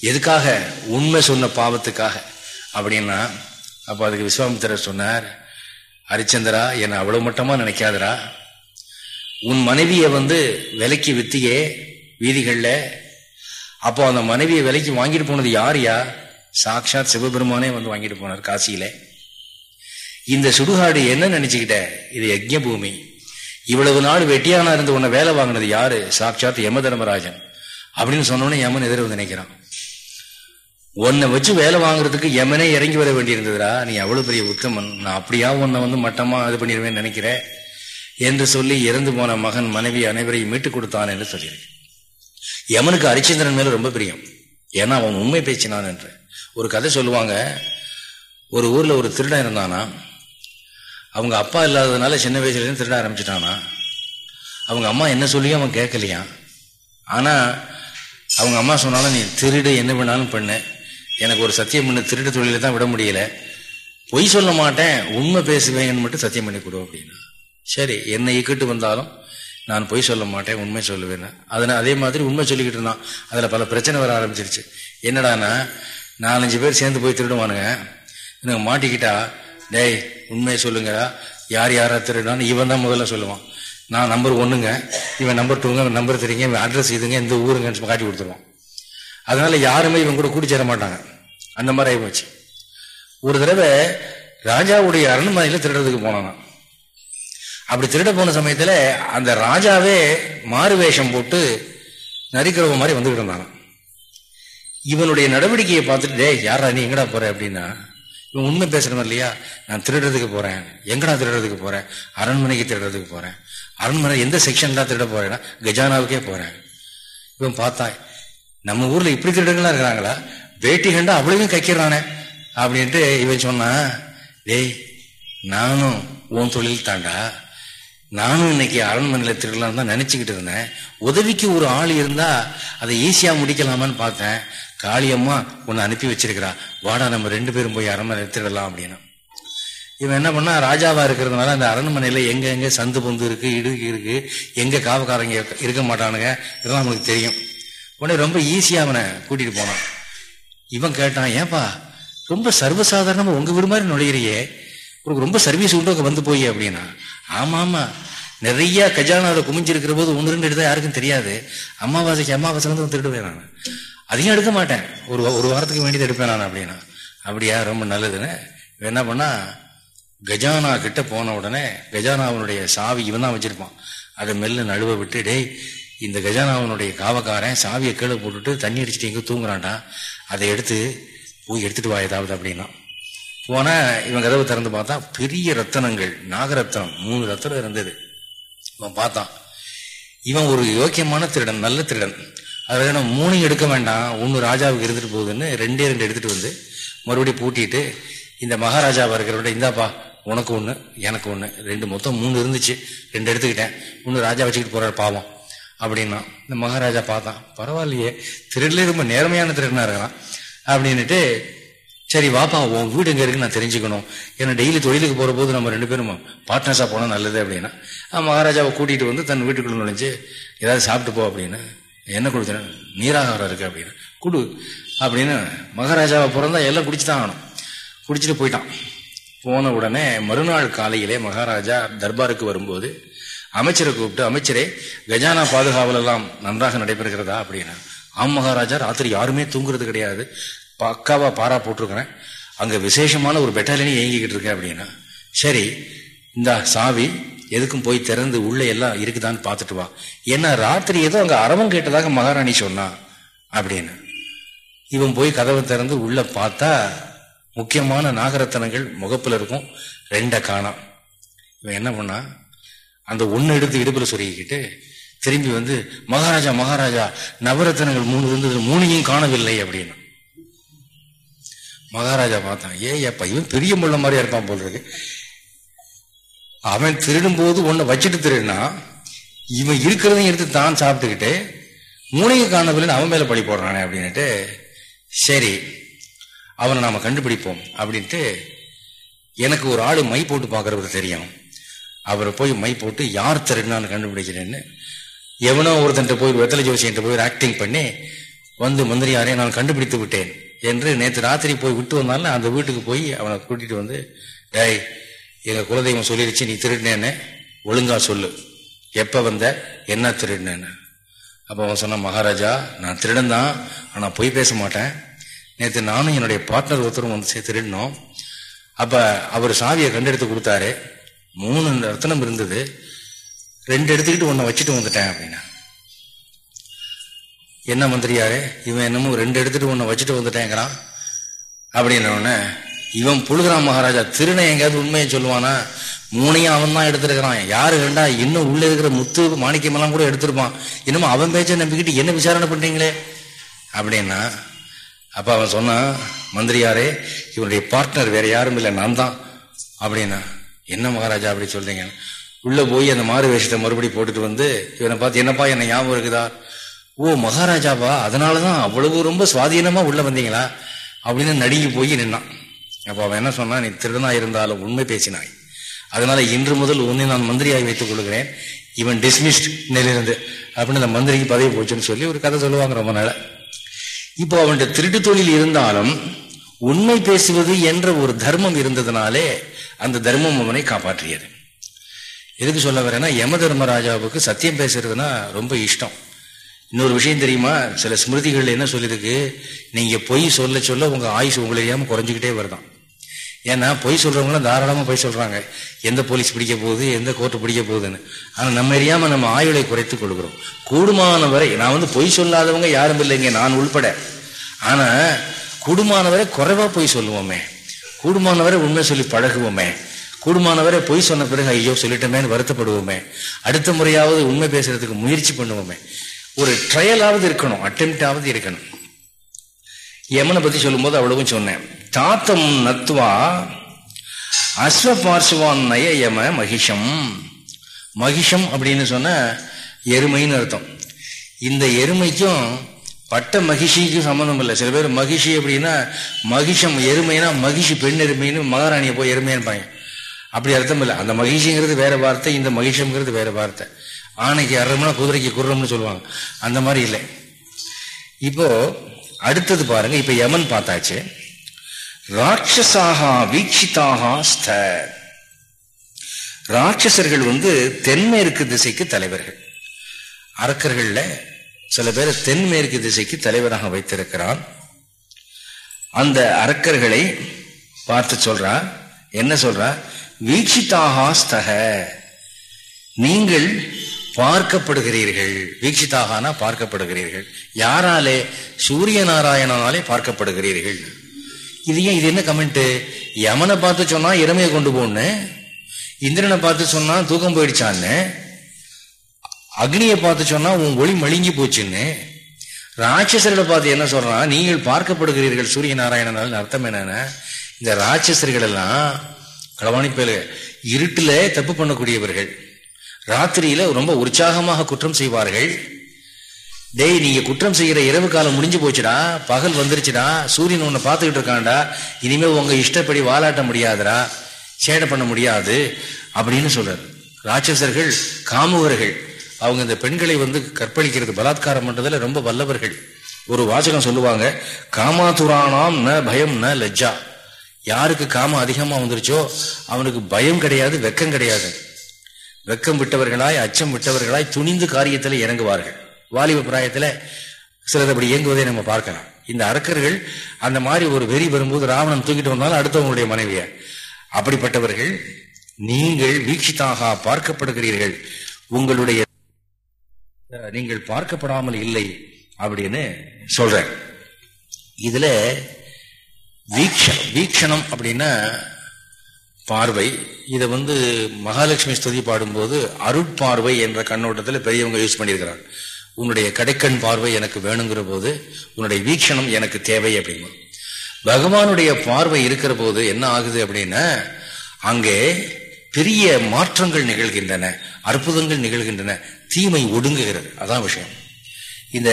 எதுக்காக? உண்மை சொன்ன பாவத்துக்காக. அப்படின்னா அப்போ அதுக்கு விஸ்வாமித்திரர் சொன்னார் ஹரிச்சந்திரா என்னை அவ்வளவு மட்டமா நினைக்காதரா உன் மனைவியை வந்து விலைக்கு வித்தியே வீதிகளில். அப்போ அந்த மனைவியை விலைக்கு வாங்கிட்டு போனது யாரியா? சாட்சாத் சிவபெருமானே வந்து வாங்கிட்டு போனார் காசியில. இந்த சுடுகாடு என்ன நினைச்சுக்கிட்ட? இது யஜ்ய பூமி. இவ்வளவு நாள் வெட்டியானா இருந்து உன்னை வேலை வாங்கினது யாரு? சாட்சாத் யம தர்மராஜன் அப்படின்னு சொன்னோன்னே யமன் எதிர வந்து நினைக்கிறான். உன்னை வச்சு வேலை வாங்குறதுக்கு யமனே இறங்கி வர வேண்டியிருந்ததுடா. நீ அவ்வளவு பெரிய உத்தமன். நான் அப்படியா உன்னை வந்து மட்டமா இது பண்ணிடுவேன் நினைக்கிறேன் என்று சொல்லி இறந்து போன மகன் மனைவி அனைவரையும் மீட்டுக் கொடுத்தான் என்று சொல்லியிருக்கு. யமனுக்கு ஹரிச்சந்திரன் மேல ரொம்ப பிரியம். ஏன்னா அவன் உண்மை பேச்சினான் என்று. ஒரு கதை சொல்லுவாங்க. ஒரு ஊர்ல ஒரு திருடன் இருந்தானா? அவங்க அப்பா இல்லாததுனால சின்ன வயசுலேருந்து திருட ஆரம்பிச்சிட்டானா? அவங்க அம்மா என்ன சொல்லியும் அவன் கேட்கலையான் ஆனா அவங்க அம்மா சொன்னாலும் நீ திருடு என்ன வேணாலும் பண்ணு. எனக்கு ஒரு சத்தியம் பண்ணு திருட்டு தொழில தான் விட முடியல. பொய் சொல்ல மாட்டேன் உண்மை பேசுவேன்னு மட்டும் சத்தியம் பண்ணி கொடு அப்படின்னா. சரி என்னை இக்கிட்டு வந்தாலும் நான் பொய் சொல்ல மாட்டேன் உண்மை சொல்லுவேன் அதனால அதே மாதிரி உண்மை சொல்லிக்கிட்டு இருந்தான். அதில் பல பிரச்சனை வர ஆரம்பிச்சிருச்சு. என்னடானா நாலஞ்சு பேர் சேர்ந்து போய் திருடுவானுங்க. எனக்கு மாட்டிக்கிட்டா டேய் உண்மையை சொல்லுங்கடா. யார் யாரா திருடான்னு இவன் தான் முதல்ல சொல்லுவான். நான் நம்பர் ஒன்றுங்க இவன் நம்பர் டூங்க நம்பர் தெரியுங்க இவன் அட்ரஸ் இதுங்க இந்த ஊருங்கன்னு காட்டி கொடுத்துருவான். அதனால யாருமே இவன் கூட கூடி சேர மாட்டாங்க. அந்த மாதிரி ஆகி போச்சு ஒரு தடவை ராஜாவுடைய அரண்மனையில் திருடுறதுக்கு போனான் அப்படி திருட போன சமயத்தில் அந்த ராஜாவே மாறு வேஷம் போட்டு நரிக்கிறவ மாதிரி வந்துகிட்டு இருந்தாங்க இவனுடைய நடவடிக்கையை பார்த்துட்டு டே யாரா நீ எங்கடா போற? அப்படின்னா இவன் உண்மை பேசுறவன் இல்லையா? நான் திருடுறதுக்கு போறேன். எங்கடா திருடுறதுக்கு போறேன் அரண்மனைக்கு திருடுறதுக்கு போறேன். அரண்மனை எந்த செக்ஷன்லாம் திருட போறேன்னா கஜானாவுக்கே போறேன். இவன் பார்த்தான் நம்ம ஊர்ல இப்படி திருடங்களா இருக்கிறாங்களா? வேட்டி கண்டா அவ்வளவையும் கைக்கிறானே அப்படின்ட்டு இவன் சொன்னான் டேய் நானும் உன் தொழில் தாண்டா. நானும் இன்னைக்கு அரண்மனையில் திருடலாம் தான் நினைச்சுக்கிட்டு இருந்தேன். உதவிக்கு ஒரு ஆள் இருந்தா அதை ஈஸியா முடிக்கலாமான்னு பார்த்தேன். காளியம்மா உன்னை அனுப்பி வச்சிருக்கிறா. வாடா நம்ம ரெண்டு பேரும் போய் அரண்மனை திருடலாம் அப்படின்னு. இவன் என்ன பண்ணா ராஜாவா இருக்கிறதுனால அந்த அரண்மனையில எங்க எங்க சந்து பொந்து இருக்கு இடுக்கு இருக்கு எங்க காவக்காரங்க இருக்க மாட்டானுங்க இதெல்லாம் நமக்கு தெரியும். உடனே ரொம்ப ஈஸியாக அவனை கூட்டிகிட்டு போனான். இவன் கேட்டான் ஏன்பா ரொம்ப சர்வசாதாரணமாக உங்கள் வீடு மாதிரி நுழையிறியே? உனக்கு ரொம்ப சர்வீஸ் உண்டு வந்து போய்? அப்படின்னா ஆமாம் ஆமாம் நிறைய கஜானாவில் குமிஞ்சிருக்கிற போது ஒன்று ரெண்டு எடுத்தால் யாருக்கும் தெரியாது. அமாவாசைக்கு அமாவாசை வந்து திருடுவேன் நான். அதையும் எடுக்க மாட்டேன். ஒரு ஒரு வாரத்துக்கு வேண்டியது எடுப்பேன் நான் அப்படின்னா. அப்படியா ரொம்ப நல்லதுன்னு. என்ன பண்ணா கஜானா கிட்ட போன உடனே கஜானாவனுடைய சாவி இவன் தான் வச்சிருப்பான். அதை மெல்ல நழுவ விட்டு டேய் இந்த கஜானாவனுடைய காவக்காரன் சாவியை கீழே போட்டுட்டு தண்ணி அடிச்சுட்டு எங்கே தூங்குறான்டா. அதை எடுத்து போய் எடுத்துட்டு வா ஏதாவது அப்படின்னா. போனா இவன் கதவை திறந்து பார்த்தா பெரிய ரத்தனங்கள் நாகரத்தனம் மூணு ரத்தனம் இருந்தது. இவன் பார்த்தான். இவன் ஒரு யோக்கியமான திருடன் நல்ல திருடன். அதில் நான் மூணையும் எடுக்க வேண்டாம். ஒன்று ராஜாவுக்கு இருந்துட்டு போகுதுன்னு ரெண்டே ரெண்டு எடுத்துட்டு வந்து மறுபடியும் பூட்டிட்டு இந்த மகாராஜாவா இருக்கிறவட இந்தாப்பா உனக்கு ஒன்று எனக்கு ஒன்று ரெண்டு மொத்தம் மூணு இருந்துச்சு. ரெண்டு எடுத்துக்கிட்டேன். ஒன்று ராஜா வச்சுக்கிட்டு போகிறார் பாவம். அப்படின்னா இந்த மகாராஜா பார்த்தான். பரவாயில்லையே திருடலே ரொம்ப நேர்மையான திருடனா இருக்கிறான் அப்படின்னுட்டு சரி வாப்பா உன் வீடு எங்க இருக்குன்னு நான் தெரிஞ்சுக்கணும். ஏன்னா டெய்லி தொழிலுக்கு போற போது நம்ம ரெண்டு பேரும் பார்ட்னர்ஸா போனா நல்லது அப்படின்னா மகாராஜாவை கூட்டிட்டு வந்து தன் வீட்டுக்குள்ள நுழைஞ்சு ஏதாவது சாப்பிட்டு போ அப்படின்னு என்ன கொடுத்தேன் நீராகாரம் இருக்கு அப்படின்னு குடு அப்படின்னு மகாராஜாவை பிறந்தா எல்லாம் குடிச்சுதான் ஆகணும். குடிச்சிட்டு போயிட்டான். போன உடனே மறுநாள் காலையிலே மகாராஜா தர்பாருக்கு வரும்போது அமைச்சரை கூப்பிட்டு அமைச்சரே கஜானா பாதுகாவல் எல்லாம் நன்றாக நடைபெறுகிறதா? அப்படின்னா. ஆம் மகாராஜா ராத்திரி யாருமே தூங்குறது கிடையாது. பக்காவா பாரா போட்டிருக்கிறேன். அங்க விசேஷமான ஒரு பெட்டாலியனே இயங்கிக்கிட்டு இருக்கேன் அப்படின்னா. சரி இந்த சாவி எதுக்கும் போய் திறந்து உள்ள எல்லாம் இருக்குதான்னு பார்த்துட்டு வா. ஏன்னா ராத்திரி ஏதோ அங்க அரவம் கேட்டதாக மகாராணி சொன்னா? அப்படின்னு. இவன் போய் கதவை திறந்து உள்ள பார்த்தா முக்கியமான நாகரத்தனங்கள் முகப்புல இருக்கும். ரெண்ட காணாம். இவன் என்ன பண்ணா அந்த ஒன்று எடுத்து இடுப்பில் சொருகிக்கிட்டு திரும்பி வந்து மகாராஜா மகாராஜா நவரத்தனங்கள் மூணு இருந்தது மூணையும் காணவில்லை அப்படின்னு. மகாராஜா பார்த்தான் ஏ அப்பா இவன் பெரிய முள்ள மாதிரியா இருப்பான் போல் இருக்கு. அவன் திருடும் போது ஒன்ன வச்சுட்டு திருடினா இவன் இருக்கிறதையும் எடுத்து தான் சாப்பிட்டுக்கிட்டு மூணையும் காணவில்லைன்னு அவன் மேல படி போடுறானே அப்படின்ட்டு சரி அவனை நாம கண்டுபிடிப்போம் அப்படின்ட்டு எனக்கு ஒரு ஆள் மை போட்டு பார்க்கறவர் தெரியும். அவரை போய் மை போட்டு யார் திருடினான்னு கண்டுபிடிக்கிறேன்னு எவனோ ஒருத்தன்ட்ட போய் வெத்தலை ஜோசியன்ட்ட போய் ஆக்டிங் பண்ணி வந்து மந்திரியாரே நான் கண்டுபிடித்து விட்டேன் என்று நேற்று ராத்திரி போய் விட்டு வந்தாலும் அந்த வீட்டுக்கு போய் அவனை கூட்டிட்டு வந்து டேய் எங்க குலதெய்வம் சொல்லிருச்சு நீ திருடினேன்னு ஒழுங்கா சொல்லு. எப்ப வந்த என்ன திருடினேன்னு? அப்போ அவன் சொன்னான் மகாராஜா நான் திருடன்தான் ஆனால் பொய் பேச மாட்டேன். நேற்று நானும் என்னுடைய பார்ட்னர் ஒருத்தரும் வந்து திருடினோம். அப்ப அவர் சாவியை கண்டெடுத்து கொடுத்தாரு. மூணு ரத்தனம் இருந்தது. ரெண்டு எடுத்துக்கிட்டு ஒன்றை வச்சுட்டு வந்துட்டேன் அப்படின்னா. என்ன மந்திரியாரு இவன் என்னமோ ரெண்டு எடுத்துட்டு ஒன்றை வச்சுட்டு வந்துட்டேங்கிறான். அப்படின்னோடனே இவன் புழுகிறான் மகாராஜா திருனை எங்கேயாவது உண்மையை சொல்லுவானா? மூணையும் அவன் தான் எடுத்திருக்கிறான். யாரு கண்டா இன்னும் உள்ள இருக்கிற முத்து மாணிக்கமெல்லாம் கூட எடுத்திருப்பான். இன்னமும் அவன் பேச்சை நம்பிக்கிட்டு என்ன விசாரணை பண்றீங்களே? அப்படின்னா அப்ப அவன் சொன்னான் மந்திரியாரே இவனுடைய பார்ட்னர் வேற யாரும் இல்லை நான் தான். அப்படின்னா என்ன மகாராஜா அப்படி சொல்றீங்க? உள்ள போய் அந்த மாறு வேஷத்தை மறுபடி போட்டுட்டு வந்து இவனை பார்த்து என்னப்பா என்ன ஞாபகம் இருக்குதா? ஓ மகாராஜாவா அதனாலதான் அவ்வளவு ரொம்ப சுவாதீனமா உள்ள வந்தீங்களா? அப்படின்னு நடுங்கி போய் நின்னான். அப்ப அவன் என்ன சொன்னா நீ திருடனா இருந்தாலும் உண்மை பேசினாய். அதனால இன்று முதல் உன்னை நான் மந்திரியாகி வைத்துக் கொள்கிறேன். இவன் டிஸ்மிஸ்ட் நிலையிலிருந்து. அப்படின்னு அந்த மந்திரிக்கு பதவி போச்சுன்னு சொல்லி ஒரு கதை சொல்லுவாங்க ரொம்ப நாள. இப்போ அவன்கிட்ட திருட்டு தொழில் இருந்தாலும் உண்மை பேசுவது என்ற ஒரு தர்மம் இருந்ததுனாலே அந்த தர்மம் அவனை காப்பாற்றியது. எதுக்கு சொல்ல வரேன்னா யம தர்மராஜாவுக்கு சத்தியம் பேசுறதுனா ரொம்ப இஷ்டம். இன்னொரு விஷயம் தெரியுமா? சில ஸ்மிருதிகள் என்ன சொல்லியிருக்கு? நீங்க பொய் சொல்ல சொல்ல உங்க ஆயுஷ் உங்களை அறியாம குறைஞ்சிக்கிட்டே வருதாம் ஏன்னா பொய் சொல்றவங்களாம் தாராளமா பொய் சொல்றாங்க. எந்த போலீஸ் பிடிக்க போகுது எந்த கோர்ட்டு பிடிக்க போகுதுன்னு. ஆனா நம்ம அறியாம நம்ம ஆயுளை குறைத்து கொடுக்குறோம் கூடுமான வரை நான் வந்து பொய் சொல்லாதவங்க யாரும் இல்லைங்க நான் உள்பட. ஆனா கூடுமானவரை குறைவா பொய் சொல்லுவோமே. கூடுமானவரை உண்மை சொல்லி பழகுவோமே. கூடுமானவரை பொய் சொன்ன பிறகு ஐயோ சொல்லிட்டோமேன்னு வருத்தப்படுவோமே. அடுத்த முறையாவது உண்மை பேசுறதுக்கு முயற்சி பண்ணுவோமே. ஒரு ட்ரையலாவது இருக்கணும் அட்டெம்ப்டாவது இருக்கணும். யமனை பத்தி சொல்லும்போது அவ்வளவும் சொன்னேன். தாத்தம் நத்வா அஸ்வ பார்சுவான் நய யம மகிஷம். மகிஷம் அப்படின்னு சொன்ன எருமைன்னு அர்த்தம். இந்த எருமைக்கும் பட்ட மகிஷிக்கும் சம்மந்தம் இல்லை சில பேர் மகிஷி அப்படின்னா மகிஷம் எருமைனா மகிஷி பெண் எருமைன்னு மகாராணியை போய் எருமையான்பாங்க. அப்படி அர்த்தம் இல்லை அந்த மகிழ்ச்சிங்கிறது வேற வார்த்தை இந்த மகிஷம்ங்கிறது வேற வார்த்தை. ஆணைக்கு அறம்னா குதிரைக்கு குர்ரம்னு சொல்லுவாங்க. அந்த மாதிரி இல்லை. இப்போ அடுத்தது பாருங்க. இப்ப யமன் பார்த்தாச்சு. ராட்சசாகா வீட்சிதாகா ஸ்த. ராட்சசர்கள் வந்து தென்மேற்கு திசைக்கு தலைவர்கள். அரக்கர்கள்ல சில பேர் தென்மேற்கு திசைக்கு தலைவராக வைத்திருக்கிறான் அந்த அரக்கர்களை பார்த்து சொல்றா என்ன சொல்றா? வீட்சிதாக ஸ்தக நீங்கள் பார்க்கப்படுகிறீர்கள். வீட்சிதாகனா பார்க்கப்படுகிறீர்கள். யாராலே? சூரிய நாராயணனாலே பார்க்கப்படுகிறீர்கள். இது ஏன் இது என்ன கமெண்ட் யமனை பார்த்து சொன்னா இறமையை கொண்டு போன்னு இந்திரனை பார்த்து சொன்னா தூக்கம் போயிடுச்சான்னு அக்னியை பார்த்து சொன்னா உன் ஒளி மழுங்கி போச்சுன்னு. ராட்சசர்களை பார்த்து என்ன சொல்றான் நீங்கள் பார்க்கப்படுகிறீர்கள் சூரிய நாராயணனால் அர்த்தம் என்னன்னா இந்த ராட்சசர்கள் எல்லாம் களவாணிப்பேல இருட்டுல தப்பு பண்ணக்கூடியவர்கள். ராத்திரியில ரொம்ப உற்சாகமாக குற்றம் செய்வார்கள். டேய் நீங்க குற்றம் செய்யற இரவு காலம் முடிஞ்சு போச்சுடா பகல் வந்துருச்சுடா சூரியன் உன்னை பார்த்துக்கிட்டு இருக்கான்டா இனிமே உங்க இஷ்டப்படி வாலாட்ட முடியாதுடா சேடை பண்ண முடியாது அப்படின்னு சொல்றாரு. ராட்சசர்கள் காமுகர்கள். அவங்க இந்த பெண்களை வந்து கற்பழிக்கிறது பலாத்காரம் பண்றதுல ரொம்ப வல்லவர்கள். ஒரு வாசகம் சொல்லுவாங்க காமாதுரானாம் ந பயம் ந லஜ்ஜா. யாருக்கு காமம் அதிகமா வந்துருச்சோ அவனுக்கு பயம் கிடையாது வெக்கம் கிடையாது. வெக்கம் விட்டவர்களாய் அச்சம் விட்டவர்களாய் துணிந்து காரியத்தில் இறங்குவார்கள். வாலிப பிராயத்துல சிலது அப்படி இயங்குவதை நம்ம பார்க்கலாம். இந்த அரக்கர்கள் அந்த மாதிரி ஒரு வெறி வரும்போது ராவணன் தூக்கிட்டு வந்தாலும் அடுத்தவங்களுடைய மனைவிய. அப்படிப்பட்டவர்கள் நீங்கள் வீட்சித்தாக பார்க்கப்படுகிறீர்கள். உங்களுடைய நீங்கள் பார்க்கப்படாமல் இல்லை அப்படின்னு சொல்றேன் இதுல வீக்ஷணம் வீக்ஷணம் அப்படின்னா பார்வை. இதை வந்து மகாலட்சுமி ஸ்துதி பாடும்போது அருட்பார்வை என்ற கண்ணோட்டத்தில் பெரியவங்க யூஸ் பண்ணியிருக்கிறாங்க. உன்னுடைய கடைக்கண் பார்வை எனக்கு வேணுங்கிற போது உன்னுடைய வீக்ஷணம் எனக்கு தேவை அப்படிங்கும் பகவானுடைய பார்வை இருக்கிற போது என்ன ஆகுது அப்படின்னா அங்கே பெரிய மாற்றங்கள் நிகழ்கின்றன அற்புதங்கள் நிகழ்கின்றன. தீமை ஒடுங்குகிறது. அதான் விஷயம். இந்த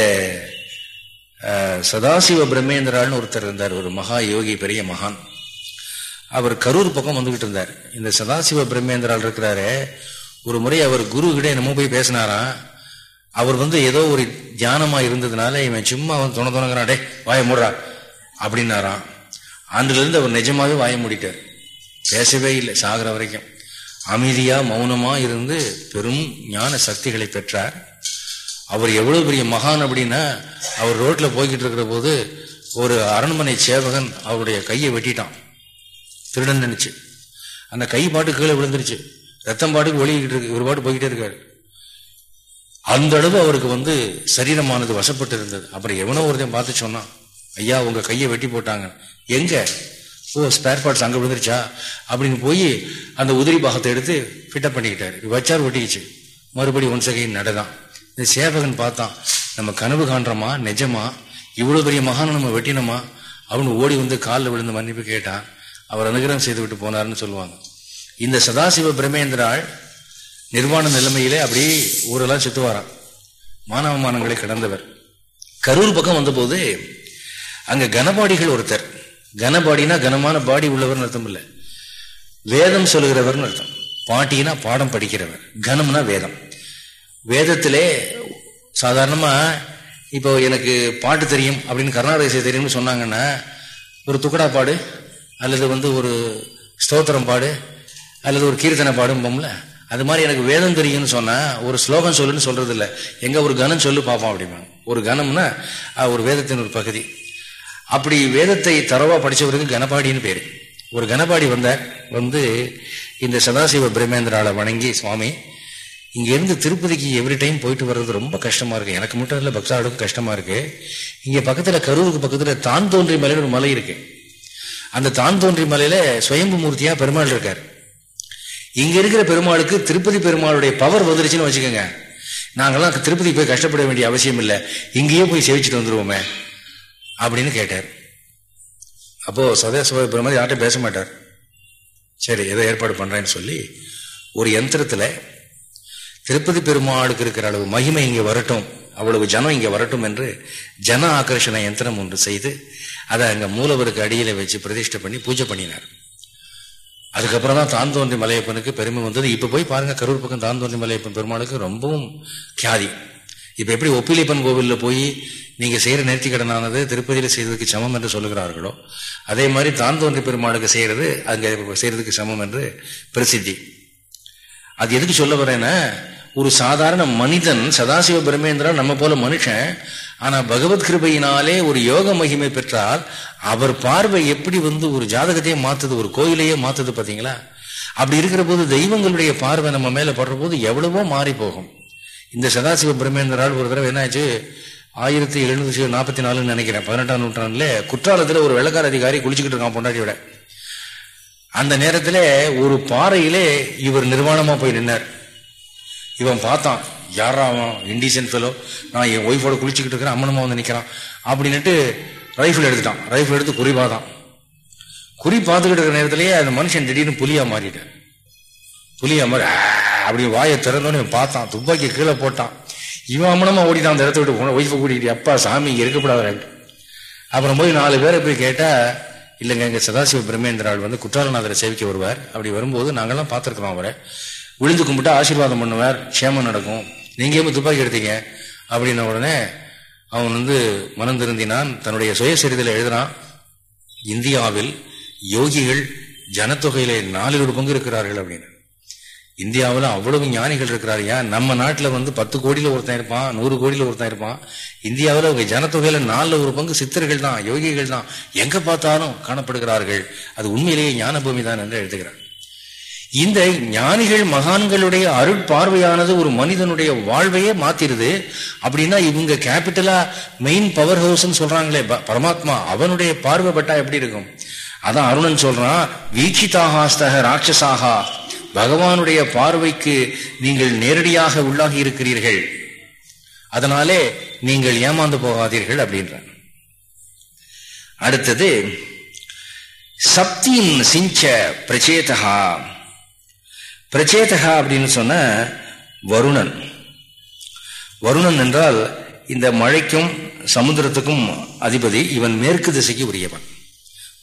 சதாசிவ பிரம்மேந்திரான்னு ஒருத்தர் இருந்தார். ஒரு மகா யோகி பெரிய மகான். அவர் கரூர் பக்கம் வந்துகிட்டு இருந்தார். இந்த சதாசிவ பிரம்மேந்திரால் இருக்கிறாரு ஒரு முறை அவர் குரு கிட்ட என்னமோ போய் பேசினாராம். அவர் வந்து ஏதோ ஒரு தியானமா இருந்ததுனால இவன் சும்மா வந்து துணை துணங்குறான் டே வாய மூடுறா அப்படின்னாராம். அன்றுல அவர் நிஜமாவே வாய மூடிட்டார். பேசவே இல்லை சாகிற வரைக்கும். அமைதியா மௌனமா இருந்து பெரும் ஞான சக்திகளை பெற்றார். அவர் எவ்வளவு பெரிய மகான் அப்படின்னா அவர் ரோட்ல போய்கிட்டு இருக்கிற போது ஒரு அரண்மனை சேவகன் அவருடைய கையை வெட்டிட்டான். திருடன் நினைச்சு அந்த கை பாட்டு கீழே விழுந்துருச்சு. ரத்தம் பாட்டுக்கு ஒழிக்கிட்டு இருக்கு ஒரு பாட்டு போய்கிட்டே இருக்காரு. அந்த அளவு அவருக்கு வந்து சரீரமானது வசப்பட்டு இருந்தது அப்புறம் எவனோ ஒருத்தையும் பார்த்து சொன்னான் ஐயா உங்க கையை வெட்டி போட்டாங்க. எங்க? ஓ ஸ்பேர் பார்ட்ஸ் அங்கே விழுந்துருச்சா? அப்படின்னு போய் அந்த உதிரி பாகத்தை எடுத்து ஃபிட்டப் பண்ணிக்கிட்டாரு. வச்சார் ஒட்டிக்கிச்சு. மறுபடியும் ஒன் செகண்ட் நடதான் இந்த சேவகன் பார்த்தான். நம்ம கனவு காண்றோமா? நிஜமா? இவ்வளோ பெரிய மகானை நம்ம வெட்டினோமா? அவனு ஓடி வந்து காலில் விழுந்து மன்னிப்பு கேட்டான். அவர் அனுகிரகம் செய்து விட்டு போனார்னு சொல்லுவாங்க. இந்த சதாசிவ பிரமேந்திராள் நிர்வாண நிலைமையிலே அப்படி ஊரெல்லாம் சுத்துவாராம். மானவமானங்களை கடந்தவர். கரூர் பக்கம் வந்தபோது அங்க கனபாடிகள் ஒருத்தர். கனபாடினா கனமான பாடி உள்ளவர்னு அர்த்தம் இல்லை. வேதம் சொல்லுகிறவர்னு அர்த்தம். பாட்டினா பாடம் படிக்கிறவர். கனம்னா வேதம். வேதத்திலே சாதாரணமா இப்போ எனக்கு பாட்டு தெரியும் அப்படின்னு கர்நாடக இசை தெரியும்னு சொன்னாங்கன்னா ஒரு துக்கடா பாடு அல்லது வந்து ஒரு ஸ்தோத்திரம் பாடு அல்லது ஒரு கீர்த்தனை பாடும்போம்ல அது மாதிரி எனக்கு வேதம் தெரியும்னு சொன்னால் ஒரு ஸ்லோகம் சொல்லுன்னு சொல்றது இல்லை எங்க ஒரு கனம் சொல்லு பார்ப்போம் அப்படிமா ஒரு கனம்னா ஒரு வேதத்தின் ஒரு பகுதி. அப்படி வேதத்தை தரவா படிச்சவருக்கு கனபாடின்னு பேர். ஒரு கனபாடி வந்தார் வந்து இந்த சதாசிவ பிரம்மேந்திராவை வணங்கி சுவாமி இங்கேருந்து திருப்பதிக்கு எவ்ரி டைம் போயிட்டு வர்றது ரொம்ப கஷ்டமாக இருக்குது எனக்கு மட்டும் இல்லை பக்தாளுக்கும் கஷ்டமாக இருக்குது இங்கே பக்கத்தில் கரூருக்கு பக்கத்தில் தான் தோன்றி மலையில் ஒரு மலை இருக்குது அந்த தான் தோன்றி மலையில் சுயம்பு மூர்த்தியாக பெருமாள் இருக்கார். இங்கே இருக்கிற பெருமாளுக்கு திருப்பதி பெருமாளுடைய பவர் வந்துருச்சுன்னு வச்சுக்கோங்க. நாங்கள்லாம் திருப்பதி போய் கஷ்டப்பட வேண்டிய அவசியம் இல்லை. இங்கேயே போய் சேவிச்சுட்டு வந்துடுவோமே அப்படின்னு கேட்டார். அப்போ சதேசபா பெருமாள் யார்கிட்ட பேச மாட்டார். சரி ஏதோ ஏற்பாடு பண்றேன்னு சொல்லி ஒரு யந்திரத்துல திருப்பதி பெருமாளுக்கு இருக்கிற அளவு மகிமை இங்கே வரட்டும் அவ்வளவு ஜனம் இங்கே வரட்டும் என்று ஜன ஆக்கர்ஷண யந்திரம் ஒன்று செய்து அதை அங்கே மூலவருக்கு அடியில வச்சு பிரதிஷ்டை பண்ணி பூஜை பண்ணினார். அதுக்கப்புறம் தான் தான் தோன்றி மலையப்பனுக்கு பெருமை வந்தது. இப்போ போய் பாருங்க கரூர் பக்கம் தான் தோன்றி மலையப்பன் பெருமாளுக்கு ரொம்பவும் கியாதி. இப்போ எப்படி ஒப்பிலிப்பன் கோவிலில் போய் நீங்கள் செய்கிற நேர்த்தி கடனானது திருப்பதியில் செய்ததுக்கு சமம் என்று சொல்லுகிறார்களோ அதே மாதிரி தான் தோன்றி பெருமாளுக்கு செய்கிறது அங்கே செய்யறதுக்கு சமம் என்று பிரசித்தி. அது எதுக்கு சொல்ல வரேன்னா ஒரு சாதாரண மனிதன் சதாசிவ பிரமேந்திரன் நம்ம போல மனுஷன் ஆனா பகவத் கிருபையினாலே ஒரு யோக மகிமை பெற்றால் அவர் பார்வை எப்படி வந்து ஒரு ஜாதகத்தையே மாத்துது ஒரு கோயிலையே மாத்துது பாத்தீங்களா? அப்படி இருக்கிற போது தெய்வங்களுடைய பார்வை நம்ம மேல படுற போது எவ்வளவோ மாறி போகும் இந்த சதாசிவ பிரம்மேந்திரால் ஒரு தடவை என்னாச்சு? ஆயிரத்தி எழுநூத்தி நாற்பத்தி நாலுன்னு நினைக்கிறேன். பதினெட்டாம் நூற்றாண்டுல குற்றாலத்தில் ஒரு வெள்ளக்கார அதிகாரி குளிச்சுக்கிட்டு இருக்கான் பொண்டாட்டியோட அந்த நேரத்தில் ஒரு பாறையிலே இவர் நிர்வாணமாக போய் நின்னார். இவன் பார்த்தான் யாரா அவன்? இண்டிசன் ஃபெலோ நான் என் ஒய்ஃபோட குளிச்சுக்கிட்டு இருக்கிறேன் அம்மனமா வந்து நிற்கிறான் அப்படின்னுட்டு ரைஃபிள் எடுத்துட்டான். ரைஃபிள் எடுத்து குறி பார்த்தான். குறி பார்த்துக்கிட்டு இருக்கிற நேரத்திலேயே அந்த மனுஷன் திடீர்னு புலியா மாறிட்டார். புலியா மாறி அப்படி வாயை திறந்தோன்னு பார்த்தான். துப்பாக்கி கீழே போட்டான். இவன் அம்மனமா ஓடிட்டான் அந்த இடத்த விட்டு போன ஒய்ஃபை கூட்டிகிட்டு அப்பா சாமி இங்கே இருக்கப்படாதாங்க அப்புறம் போய் நாலு பேரை போய் கேட்டா இல்லைங்க எங்கள் சதாசிவ பிரம்மேந்திராள் வந்து குற்றாலநாதரை சேவிக்க வருவார். அப்படி வரும்போது நாங்கள்லாம் பார்த்துருக்குறோம் அவரை. விழுந்து கும்பிட்டு ஆசீர்வாதம் பண்ணுவார். க்ஷேமம் நடக்கும். நீங்கள் எப்போ துப்பாக்கி எடுத்தீங்க? அப்படின்ன உடனே அவன் வந்து மனம் திருந்தினான். தன்னுடைய சுயசரிதில் எழுதுறான் இந்தியாவில் யோகிகள் ஜனத்தொகையில நாலு பங்கு இருக்கிறார்கள் அப்படின்னு. இந்தியாவில் அவ்வளவு ஞானிகள் இருக்கிறார். ஏன்? நம்ம நாட்டில் வந்து பத்து கோடியில் ஒருத்தன் இருப்பான் நூறு கோடியில் ஒருத்தன் இருப்பான். இந்தியாவில் அவங்க ஜனத்தொகையில் நாலுல ஒரு பங்கு சித்தர்கள் தான் யோகிகள் தான். எங்கே பார்த்தாலும் காணப்படுகிறார்கள். அது உண்மையிலேயே ஞான பூமி தான் என்று எழுதுகிறார். இந்த ஞானிகள் மகான்களுடைய அருட்பார்வையானது ஒரு மனிதனுடைய வாழ்வையே மாத்திருது. அப்படின்னா இவங்க கேபிட்டலா மெயின் பவர் ஹவுஸ்ன்னு சொல்றாங்களே பரமாத்மா அவனுடைய பார்வை பட்டா எப்படி இருக்கும்? அதான் அருணன் சொல்றான் வீட்சிதாகாஸ்தக ராட்சசாகா பகவானுடைய பார்வைக்கு நீங்கள் நேரடியாக உள்ளாகி இருக்கிறீர்கள். அதனாலே நீங்கள் ஏமாந்து போகாதீர்கள் அப்படின்ற அடுத்தது சப்தியின் சிஞ்ச பிரச்சேதகா. பிரச்சேதகா அப்படின்னு சொன்ன வருணன். வருணன் என்றால் இந்த மழைக்கும் சமுத்திரத்துக்கும் அதிபதி இவன் மேற்கு திசைக்கு உரியவன்.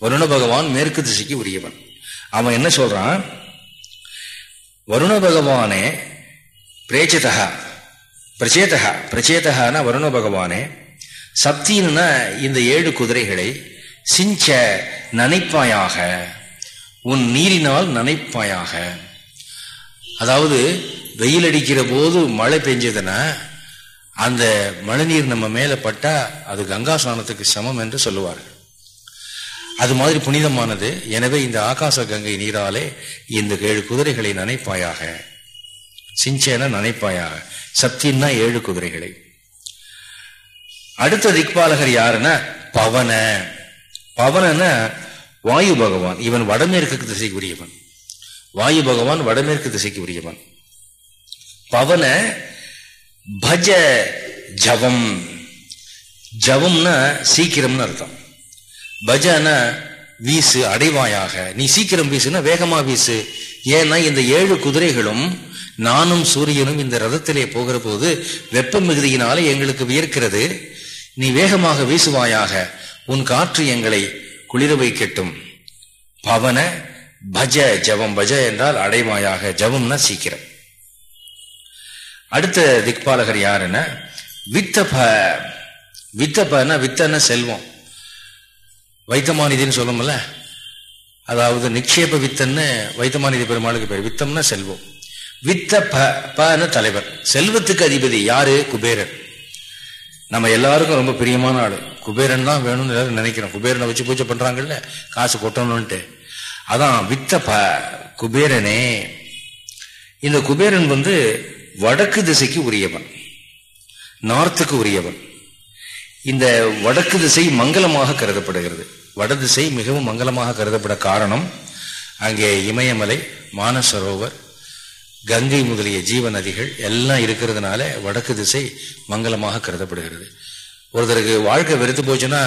வருண பகவான் மேற்கு திசைக்கு உரியவன். அவன் என்ன சொல்றான்? வருண பகவானே பிரேச்சிதா பிரச்சேதகா பிரச்சேதகான வருண பகவானே சப்தின்னா இந்த ஏழு குதிரைகளை சிஞ்ச நனைப்பாயாக உன் நீரினால் நனைப்பாயாக. அதாவது வெயில் அடிக்கிற போது மழை பெஞ்சதுன்னா அந்த மழைநீர் நம்ம மேலே பட்டா அது கங்கா ஸ்நானத்துக்கு சமம் என்று சொல்லுவார்கள். அது மாதிரி புனிதமானது. எனவே இந்த ஆகாச கங்கை நீராலே இந்த ஏழு குதிரைகளை நனைப்பாயாக. சிஞ்சேன நனைப்பாயாக. சப்தின்னா ஏழு குதிரைகளை. அடுத்த திக்பாலகர் யாருன்னா? பவன. பவன வாயு பகவான். இவன் வடமேற்கு திசைக்கு உரியவன் வாயு பகவான் வடமேற்கு திசைக்கு உரியவன் பவன பஜ ஜவம். ஜவம்னா சீக்கிரம்னு அர்த்தம். பஜன வீசு அடைவாயாக. நீ சீக்கிரம் வீசுனா வேகமா வீசு. ஏன்னா இந்த ஏழு குதிரைகளும் நானும் சூரியனும் இந்த ரதத்திலே போகிற போது வெப்ப மிகுதியினாலே எங்களுக்கு வியர்க்கிறது. நீ வேகமாக வீசுவாயாக. உன் காற்று எங்களை குளிர வைக்கட்டும். பவன பஜ ஜபம். பஜ என்றால் அடைவாயாக. ஜபம்னா சீக்கிரம். அடுத்த திக்பாலகர் யாருன்னா வித்தப. வித்தபன்னா வித்தன செல்வம். வைத்தமானிதின்னு சொல்லும்ல? அதாவது நிக்ஷேப வித்தன்னு வைத்தமானிதி பெருமாளுக்கு பேர். வித்தம்னா செல்வம். வித்த ப தலைவர். செல்வத்துக்கு அதிபதி யாரு? குபேரன். நம்ம எல்லாருக்கும் ரொம்ப பிரியமான ஆள். குபேரன் தான் வேணும்னு எல்லாரும் நினைக்கிறோம். குபேரனை வச்சு பூஜை பண்றாங்கல்ல? காசு கொட்டணும்ட்டு அதான் வித்த ப குபேரனே. இந்த குபேரன் வந்து வடக்கு திசைக்கு உரியவன். நார்த்துக்கு உரியவன். இந்த வடக்கு திசை மங்களமாக கருதப்படுகிறது. வடதிசை மிகவும் மங்களமாக கருதப்பட காரணம் அங்கே இமயமலை மானசரோவர் கங்கை முதலிய ஜீவ நதிகள் எல்லாம் இருக்கிறதுனால வடக்கு திசை மங்களமாக கருதப்படுகிறது. ஒருத்தருக்கு வாழ்க்கை வெறுத்து போச்சுன்னா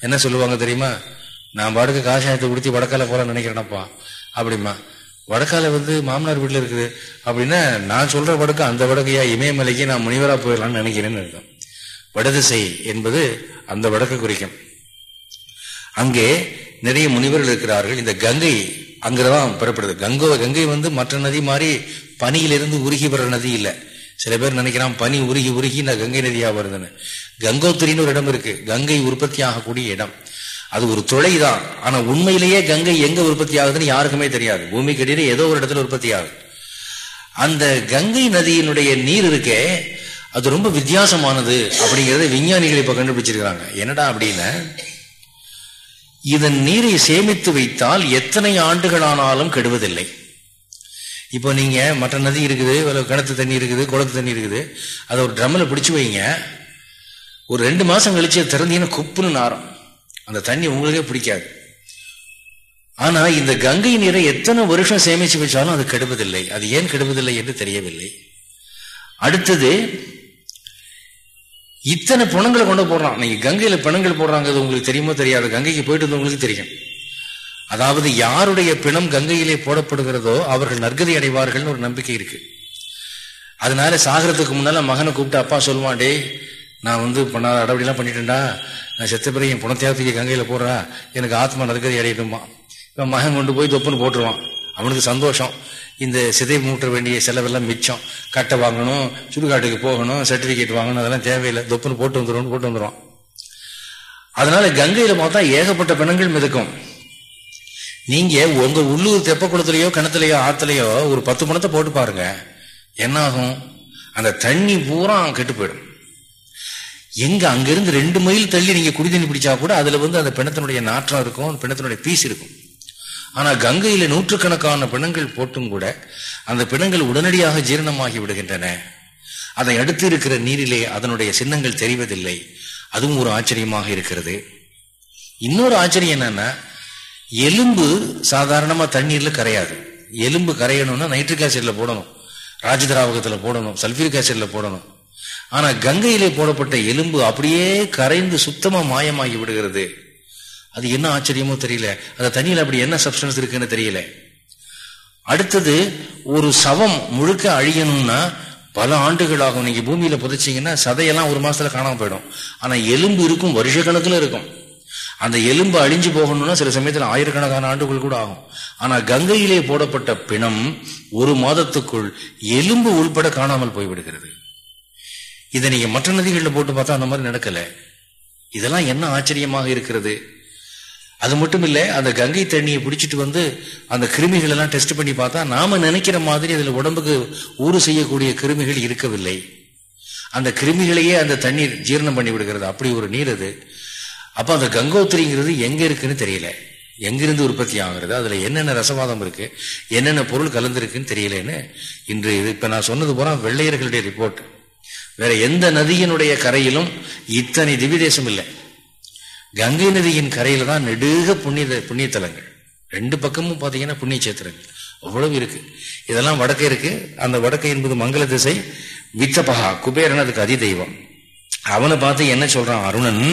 என்ன சொல்லுவாங்க தெரியுமா? நான் வடக்கு காஷாயத்தை உடுத்தி வடக்கால போல நினைக்கிறேனப்பா. அப்படிமா வடக்கால வந்து மாமனார் வீட்டில் இருக்குது. அப்படின்னா நான் சொல்ற வடக்கு அந்த வடக்கையா? இமயமலைக்கு நான் முனிவரா போயிடலாம்னு நினைக்கிறேன்னு இருக்கும் வடதிசை என்பது அந்த வடக்கு குறிக்கும். அங்கே நிறைய முனிவர்கள் இருக்கிறார்கள். இந்த கங்கை அங்கதான் பெறப்படுது. கங்கோ கங்கை வந்து மற்ற நதி மாதிரி பனியிலிருந்து உருகி வர்ற நதி இல்லை. சில பேர் நினைக்கிறான் பனி உருகி உருகி நான் கங்கை நதியா வருதுன்னு. கங்கோத்திரின்னு ஒரு இடம் இருக்கு. கங்கை உற்பத்தி ஆகக்கூடிய இடம். அது ஒரு துளை தான் ஆனா உண்மையிலேயே கங்கை எங்க உற்பத்தி ஆகுதுன்னு யாருக்குமே தெரியாது. பூமி கடியில ஏதோ ஒரு இடத்துல உற்பத்தி ஆகுது. அந்த கங்கை நதியினுடைய நீர் இருக்கே அது ரொம்ப வித்தியாசமானது அப்படிங்கிறத விஞ்ஞானிகள் இப்போ கண்டுபிடிச்சிருக்கிறாங்க. என்னடா அப்படின்னு இதன் நீரை சேமித்து வைத்தால் எத்தனை ஆண்டுகளானாலும் கெடுவதில்லை. இப்போ நீங்கள் மற்ற நதி இருக்குது கிணத்து தண்ணி இருக்குது குளத்து தண்ணி இருக்குது அதை ஒரு ட்ரம்மில் பிடிச்சி வைங்க. ஒரு ரெண்டு மாதம் கழிச்சு திறந்தீங்கன்னா குப்புன்னு நாரம் அந்த தண்ணி உங்களுக்கே பிடிக்காது. ஆனால் இந்த கங்கை நீரை எத்தனை வருஷம் சேமித்து வச்சாலும் அது கெடுவதில்லை. அது ஏன் கெடுவதில்லை என்று தெரியவில்லை. அடுத்தது இத்தனை பணங்களை கொண்டு போடுறான். நீங்க கங்கையில பிணங்கள் போடுறாங்க உங்களுக்கு தெரியுமோ? தெரியாது. கங்கைக்கு போயிட்டு உங்களுக்கு தெரியும். அதாவது யாருடைய பிணம் கங்கையிலே போடப்படுகிறதோ அவர்கள் நற்கதி அடைவார்கள்னு ஒரு நம்பிக்கை இருக்கு. அதனால சாகிறதுக்கு முன்னால மகனை கூப்பிட்டு அப்பா சொல்லுவான் டே நான் வந்து பண்ணாத அடவடிலாம் பண்ணிட்டேன்டா. நான் செத்த பிறகு என் புணத்தியாவத்துக்கு கங்கையில போடுறா. எனக்கு ஆத்மா நற்கதி அடையட்டுமா இவன் மகன் கொண்டு போய் தொப்புன்னு போட்டுருவான். அவனுக்கு சந்தோஷம். இந்த சிதை மூட்ட வேண்டிய செலவெல்லாம் மிச்சம். கட்டை வாங்கணும் சுடுகாட்டுக்கு போகணும் சர்டிபிகேட் வாங்கணும் அதெல்லாம் தேவையில்லை. தொப்புன்னு போட்டு வந்துடும் போட்டு வந்துடும் அதனால கங்கையில பார்த்தா ஏகப்பட்ட பிணங்கள் மிதக்கும். நீங்க உங்க உள்ளூர் தெப்ப குளத்துலயோ கிணத்துலயோ ஆத்துலயோ ஒரு பத்து பணத்தை போட்டு பாருங்க. என்ன ஆகும் அந்த தண்ணி பூரா கெட்டு போயிடும். எங்க அங்கிருந்து ரெண்டு மைல் தள்ளி நீங்க குடி தண்ணி பிடிச்சா கூட அதுல வந்து அந்த பிணத்தினுடைய நாற்றம் இருக்கும் பிணத்தினுடைய பீஸ் இருக்கும். ஆனா கங்கையில நூற்றுக்கணக்கான பிணங்கள் போட்டும் கூட அந்த பிணங்கள் உடனடியாக ஜீரணமாகி விடுகின்றன. அதை அடுத்து இருக்கிற நீரிலே அதனுடைய சின்னங்கள் தெரிவதில்லை. அதுவும் ஒரு ஆச்சரியமாக இருக்கிறது. இன்னொரு ஆச்சரியம் என்னன்னா எலும்பு சாதாரணமா தண்ணீர்ல கரையாது. எலும்பு கரையணும்னா நைட்ரிக் ஆசிட்ல போடணும். ராஜதிராவகத்துல போடணும் சல்பியூரிக் ஆசிட்ல போடணும். ஆனா கங்கையிலே போடப்பட்ட எலும்பு அப்படியே கரைந்து சுத்தமா மாயமாகி விடுகிறது. அது என்ன ஆச்சரியமோ தெரியல. அந்த தண்ணியில் அப்படி என்ன சப்ஸ்டன்ஸ் இருக்குன்னு தெரியல. அடுத்தது ஒரு சவம் முழுக்க அழியணும்னா பல ஆண்டுகள் ஆகும் நீங்க பூமியில புதைச்சிங்கன்னா சதையெல்லாம் ஒரு மாசத்துல காணாம போயிடும். ஆனா எலும்பு இருக்கும் வருஷ கணக்குல இருக்கும். அந்த எலும்பு அழிஞ்சு போகணும்னா சில சமயத்தில் ஆயிரக்கணக்கான ஆண்டுகள் கூட ஆகும். ஆனா கங்கையிலே போடப்பட்ட பிணம் ஒரு மாதத்துக்குள் எலும்பு உள்பட காணாமல் போய்விடுகிறது. இதை நீங்க மற்ற நதிகளில் போட்டு பார்த்தா அந்த மாதிரி நடக்கல. இதெல்லாம் என்ன ஆச்சரியமாக இருக்கிறது? அது மட்டும் இல்லை அந்த கங்கை தண்ணியை பிடிச்சிட்டு வந்து அந்த கிருமிகள் எல்லாம் டெஸ்ட் பண்ணி பார்த்தா நாம நினைக்கிற மாதிரி அதில் உடம்புக்கு ஊறு செய்யக்கூடிய கிருமிகள் இருக்கவில்லை. அந்த கிருமிகளையே அந்த தண்ணீர் ஜீரணம் பண்ணி விடுகிறது. அப்படி ஒரு நீர் அது. அப்போ அந்த கங்கோத்திரிங்கிறது எங்கே இருக்குன்னு தெரியல. எங்கிருந்து உற்பத்தி ஆகிறது? அதில் என்னென்ன ரசவாதம் இருக்கு? என்னென்ன பொருள் கலந்துருக்குன்னு தெரியலன்னு இன்று இது இப்போ நான் சொன்னது போற வெள்ளையர்களுடைய ரிப்போர்ட் வேற எந்த நதியினுடைய கரையிலும் இத்தனை திவ்ய தேசம் இல்லை. கங்கை நதியின் கரையில தான் நெடுக புண்ணிய புண்ணியத்தலங்கள். ரெண்டு பக்கமும் பார்த்தீங்கன்னா புண்ணிய சேத்திரங்கள் அவ்வளவு இருக்கு. இதெல்லாம் வடக்கு இருக்கு. அந்த வடக்கு என்பது மங்கள திசை. வித்தபகா குபேரன் அதுக்கு அதி தெய்வம் அவனை பார்த்து என்ன சொல்றான் அருணன்?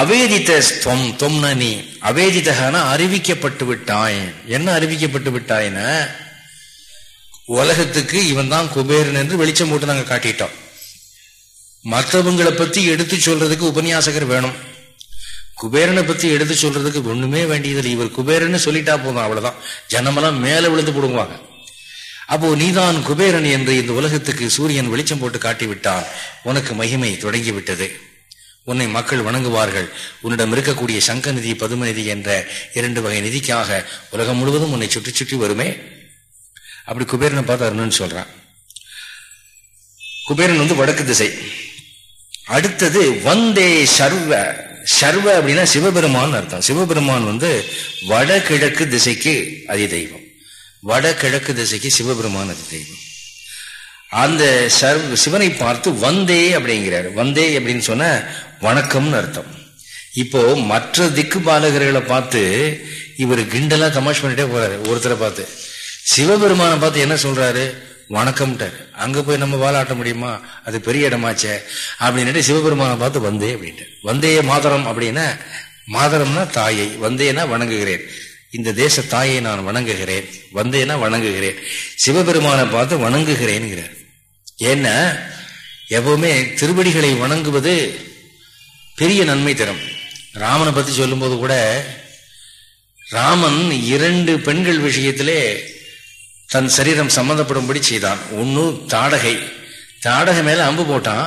அவேதித்த தொம் தொம்ன நீ அவேதித்தகனா அறிவிக்கப்பட்டு விட்டாய். என்ன அறிவிக்கப்பட்டு விட்டாயின? உலகத்துக்கு இவன் தான் குபேரன் என்று வெளிச்சம் போட்டு நாங்க காட்டிட்டோம். மற்றவங்களை பத்தி எடுத்து சொல்றதுக்கு உபன்யாசகர் வேணும். குபேரனை பத்தி எடுத்து சொல்றதுக்கு ஒண்ணுமே வேண்டியதில்லை. இவர் குபேரன்னு சொல்லிட்டா போதும் அவ்வளவுதான். ஜனமெல்லாம் மேல விழுந்து போடுவாங்க அப்போ நீதான் குபேரன் என்று இந்த உலகத்துக்கு சூரியன் வெளிச்சம் போட்டு காட்டி விட்டான் உனக்கு மகிமை தொடங்கி விட்டது உன்னை மக்கள் வணங்குவார்கள். உன்னிடம் இருக்கக்கூடிய சங்க நிதி பதும நிதி என்ற இரண்டு வகை நிதிக்காக உலகம் முழுவதும் உன்னை சுற்றி சுற்றி வருமே? அப்படி குபேரனை பார்த்து அருணன் சொல்றான். குபேரன் வந்து வடக்கு திசை. அடுத்தது வந்தே சர்வ சர்வ அப்படின்னா சிவபெருமான் அர்த்தம். சிவபெருமான் வந்து வடகிழக்கு திசைக்கு அதி தெய்வம் வடகிழக்கு திசைக்கு சிவபெருமான் அதி தெய்வம் அந்த சர்வ சிவனை பார்த்து வந்தே அப்படிங்கிறார். வந்தே அப்படின்னு சொன்ன வணக்கம்னு அர்த்தம். இப்போ மற்ற திக்கு பாலகர்களை பார்த்து இவர் கிண்டலா தமாஷ் பண்ணிட்டே போறாரு. ஒருத்தரை பார்த்து. சிவபெருமானை பார்த்து என்ன சொல்றாரு? வணக்கம்ட்டார் அங்க போய் நம்ம வாழாட்ட முடியுமா? அது பெரிய இடமாச்சே. அப்படின்னுட்டு சிவபெருமானை பார்த்து வந்தே அப்படின்ட்டு. வந்தே மாதரம் அப்படின்னா மாதரம்னா தாயை. வந்தேனா வணங்குகிறேன். இந்த தேச தாயை நான் வணங்குகிறேன். வந்தேனா வணங்குகிறேன். சிவபெருமானை பார்த்து வணங்குகிறேன்கிறார். ஏன்னா எப்பவுமே திருவடிகளை வணங்குவது பெரிய நன்மை தரும். ராமனை பத்தி சொல்லும்போது கூட ராமன் இரண்டு பெண்கள் விஷயத்திலே தன் சரீரம் சம்மந்தப்படும்படி செய்தான். ஒன்றும் தாடகை. தாடகை மேலே அம்பு போட்டான்.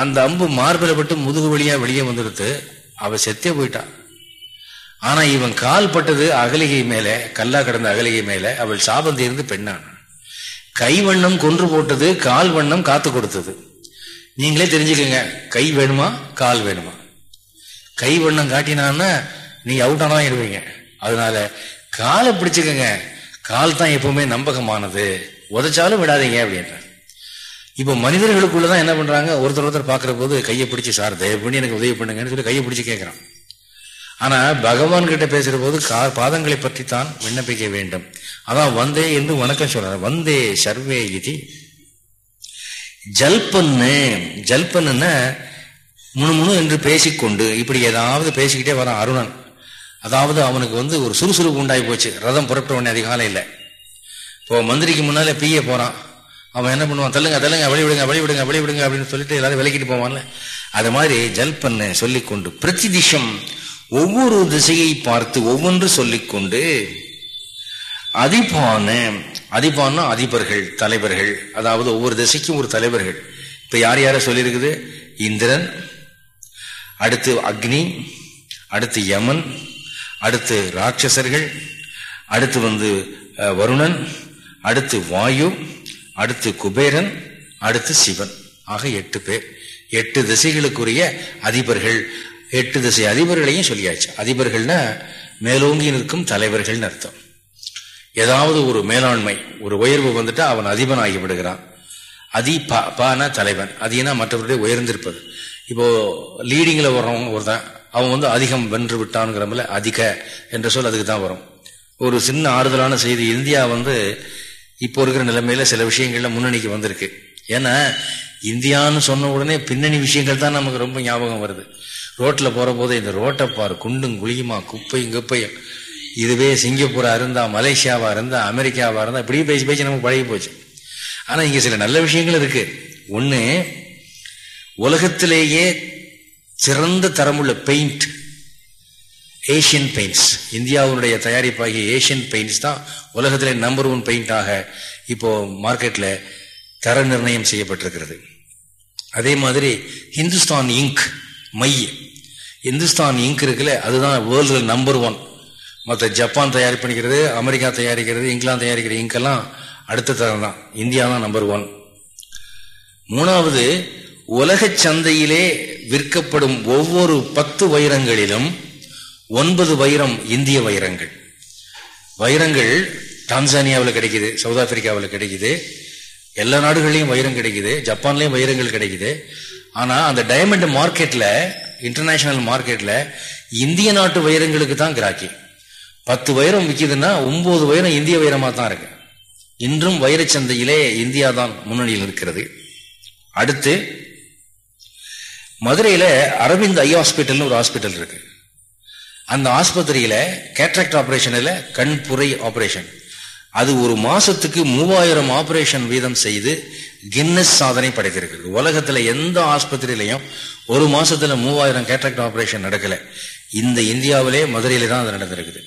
அந்த அம்பு மார்பில் பட்டு முதுகு வழியாக வெளியே வந்துடுத்து அவள் செத்தே போயிட்டான் ஆனால் இவன் கால் பட்டது அகலிகை மேலே கல்லா கிடந்த அகலிகை மேலே அவள் சாபந்தி இருந்து பெண்ணான். கை வண்ணம் கொன்று போட்டது கால் வண்ணம் காத்து கொடுத்தது. நீங்களே தெரிஞ்சுக்கோங்க கை வேணுமா கால் வேணுமா? கை வண்ணம் காட்டினான்னா நீ அவுட் ஆனா இருவீங்க. அதனால காலை பிடிச்சுக்கங்க கால் தான் எப்பவுமே நம்பகமானது. உதைச்சாலும் விடாதீங்க அப்படின்ற இப்போ மனிதர்களுக்குள்ளதான் என்ன பண்றாங்க? ஒருத்தர் ஒருத்தர் பார்க்குற போது கையை பிடிச்சி சார் தயவு பண்ணி எனக்கு உதவி பண்ணுங்கன்னு சொல்லி கையை பிடிச்சி கேட்குறான் ஆனா பகவான் கிட்ட போது கா பாதங்களை பற்றி தான் விண்ணப்பிக்க வேண்டும். அதான் வந்தே என்று வணக்கம் சொல்கிறார் வந்தே சர்வே இது. ஜல்பன்னு ஜல்பன்னுன்னா முணுமுணு என்று பேசிக்கொண்டு இப்படி ஏதாவது பேசிக்கிட்டே வரான் அருணன். அதாவது அவனுக்கு வந்து ஒரு சுறுசுறுப்பு உண்டாகி போச்சு. ரதம் புறப்பட்ட உடனே அதிகாலம் இல்லை இப்போ மந்திரிக்கு முன்னாலே பிஏ போகிறான் அவன் என்ன பண்ணுவான்? தள்ளுங்க தள்ளுங்க வழி விடுங்க வழி விடுங்க வழி விடுங்க அப்படின்னு சொல்லிட்டு எல்லாரும் விலக்கிட்டு போவான்ல. அது மாதிரி ஜல்பன்னு சொல்லிக்கொண்டு பிரதிதிஷம் ஒவ்வொரு திசையை பார்த்து ஒவ்வொன்று சொல்லிக்கொண்டு அதிபான அதிபான்னா அதிபர்கள் தலைவர்கள். அதாவது ஒவ்வொரு திசைக்கும் ஒரு தலைவர்கள். இப்போ யார் யாரை சொல்லியிருக்குது? இந்திரன் அடுத்து அக்னி அடுத்து யமன் அடுத்து ராட்சசர்கள் அடுத்து வந்து வருணன் அடுத்து வாயு அடுத்து குபேரன் அடுத்து சிவன் ஆக எட்டு பேர் எட்டு திசைகளுக்குரிய அதிபர்கள் எட்டு திசை அதிபர்களையும் சொல்லியாச்சு அதிபர்கள்னா மேலோங்கி நிற்கும் தலைவர்கள்னு அர்த்தம் ஏதாவது ஒரு மேலாண்மை ஒரு உயர்வு வந்துட்டா அவன் அதிபன் ஆகி விடுகிறான் அதி பான தலைவன் அதினா மற்றவருடைய உயர்ந்திருப்பது இப்போ லீடிங்ல வர்றவங்க ஒருத்தன் அவன் வந்து அதிகம் வென்று விட்டான்ங்கிறமில்ல அதிக என்ற சொல் அதுக்கு தான் வரும். ஒரு சின்ன ஆறுதலான செய்தி இந்தியா வந்து இப்போ இருக்கிற நிலைமையில சில விஷயங்கள்ல முன்னணிக்கு வந்திருக்கு. ஏன்னா இந்தியான்னு சொன்ன உடனே பின்னணி விஷயங்கள் தான் நமக்கு ரொம்ப ஞாபகம் வருது. ரோட்ல போற போது இந்த ரோட்டை பாரு குண்டும் குழியுமா குப்பையும் குப்பையும். இதுவே சிங்கப்பூரா இருந்தா மலேசியாவா இருந்தா அமெரிக்காவா இருந்தா இப்படியே பேசி பேசி நமக்கு பழகி போச்சு. ஆனா இங்க சில நல்ல விஷயங்கள் இருக்கு. ஒண்ணு உலகத்திலேயே சிறந்த தரமுள்ள பெயிண்ட் ஏஷியன் பெயிண்ட்ஸ் இந்தியாவுடைய தயாரிப்பாகிய ஏஷியன் பெயிண்ட்ஸ் தான் உலகத்திலே நம்பர் ஒன் பெயிண்டாக இப்போ மார்க்கெட்டில் தர நிர்ணயம் செய்யப்பட்டிருக்கிறது. அதே மாதிரி ஹிந்துஸ்தான் இங்க் மை இந்துஸ்தான் இங்க் இருக்குல்ல அதுதான் வேர்ல்டில் நம்பர் ஒன் மற்ற ஜப்பான் தயாரி பண்ணிக்கிறது அமெரிக்கா தயாரிக்கிறது இங்கிலாந்து தயாரிக்கிற இங்கெல்லாம் அடுத்த தரம் தான். இந்தியா தான் நம்பர் ஒன் மூணாவது உலக சந்தையிலே விற்கப்படும் ஒவ்வொரு பத்து வைரங்களிலும் ஒன்பது வைரம் இந்திய வைரங்கள். வைரங்கள் டான்சானியாவில் கிடைக்குது சவுத் ஆப்பிரிக்காவில் கிடைக்குது எல்லா நாடுகள்லையும் வைரம் கிடைக்குது ஜப்பான்லேயும் வைரங்கள் கிடைக்குது. ஆனால் அந்த டைமண்ட் மார்க்கெட்டில் இன்டர்நேஷனல் மார்க்கெட்டில் இந்திய நாட்டு வைரங்களுக்கு தான் கிராக்கி. பத்து வைரம் விற்கிதுன்னா ஒன்பது வைரம் இந்திய வைரமாக தான் இருக்கு. இன்றும் வைரச்சந்தையிலே இந்தியா தான் முன்னணியில் இருக்கிறது அடுத்து மதுரையில் அரவிந்த் ஐ ஹாஸ்பிட்டல்னு ஒரு ஹாஸ்பிட்டல் இருக்கு. அந்த ஆஸ்பத்திரியில் கேட்ராக்ட் ஆபரேஷன்ல கண்புரை ஆப்ரேஷன். அது ஒரு மாசத்துக்கு மூவாயிரம் ஆபரேஷன் வீதம் செய்து கின்னஸ் சாதனை படைத்திருக்கிறது. உலகத்துல எந்த ஆஸ்பத்திரியிலையும் ஒரு மாசத்துல மூவாயிரம் கேட்ராக்ட் ஆபரேஷன் நடக்கல. இந்த இந்தியாவிலே மதுரையில தான் அது நடந்திருக்குது.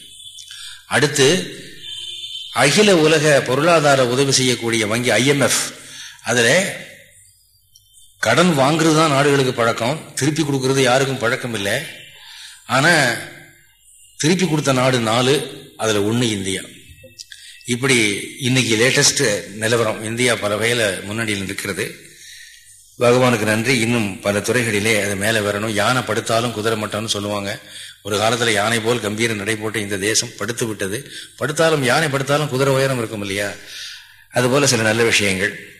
அடுத்து அகில உலக பொருளாதார உதவி செய்யக்கூடிய வங்கி ஐஎம்எஃப் அதுல கடன் வாங்குறது தான் நாடுகளுக்கு பழக்கம். திருப்பி கொடுக்கறது யாருக்கும் பழக்கம் இல்லை. ஆனா திருப்பி கொடுத்த நாடு நாலு அதுல ஒண்ணு இந்தியா. இப்படி இன்னைக்கு லேட்டஸ்ட் நிலவரம் இந்தியா பல வகையில முன்னணியில் இருக்கிறது பகவானுக்கு நன்றி. இன்னும் பல துறைகளிலே அது மேலே வரணும். யானை படுத்தாலும் குதிரை மட்டான்னு சொல்லுவாங்க. ஒரு காலத்தில் யானை போல் கம்பீர நடை போட்டு இந்த தேசம் படுத்து விட்டது. படுத்தாலும் யானை படுத்தாலும் குதிரை உயரம் இருக்கும் இல்லையா? அதுபோல சில நல்ல விஷயங்கள்.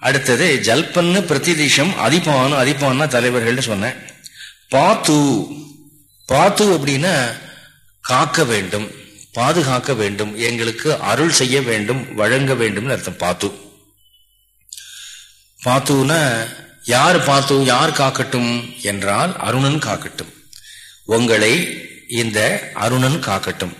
அடுத்தது ஜல்பன்னு பிரதிதிஷம் அதிபானு அதிபான்னா தலைவர்கள்னு சொன்னேன். பாத்து பாத்து அப்படின்னா காக்க வேண்டும் பாதுகாக்க வேண்டும் எங்களுக்கு அருள் செய்ய வேண்டும் வழங்க வேண்டும் அர்த்தம் பாத்து. பாத்துனா யார் பாத்து யார் காக்கட்டும் என்றால் அருணன் காக்கட்டும். உங்களை இந்த அருணன் காக்கட்டும்.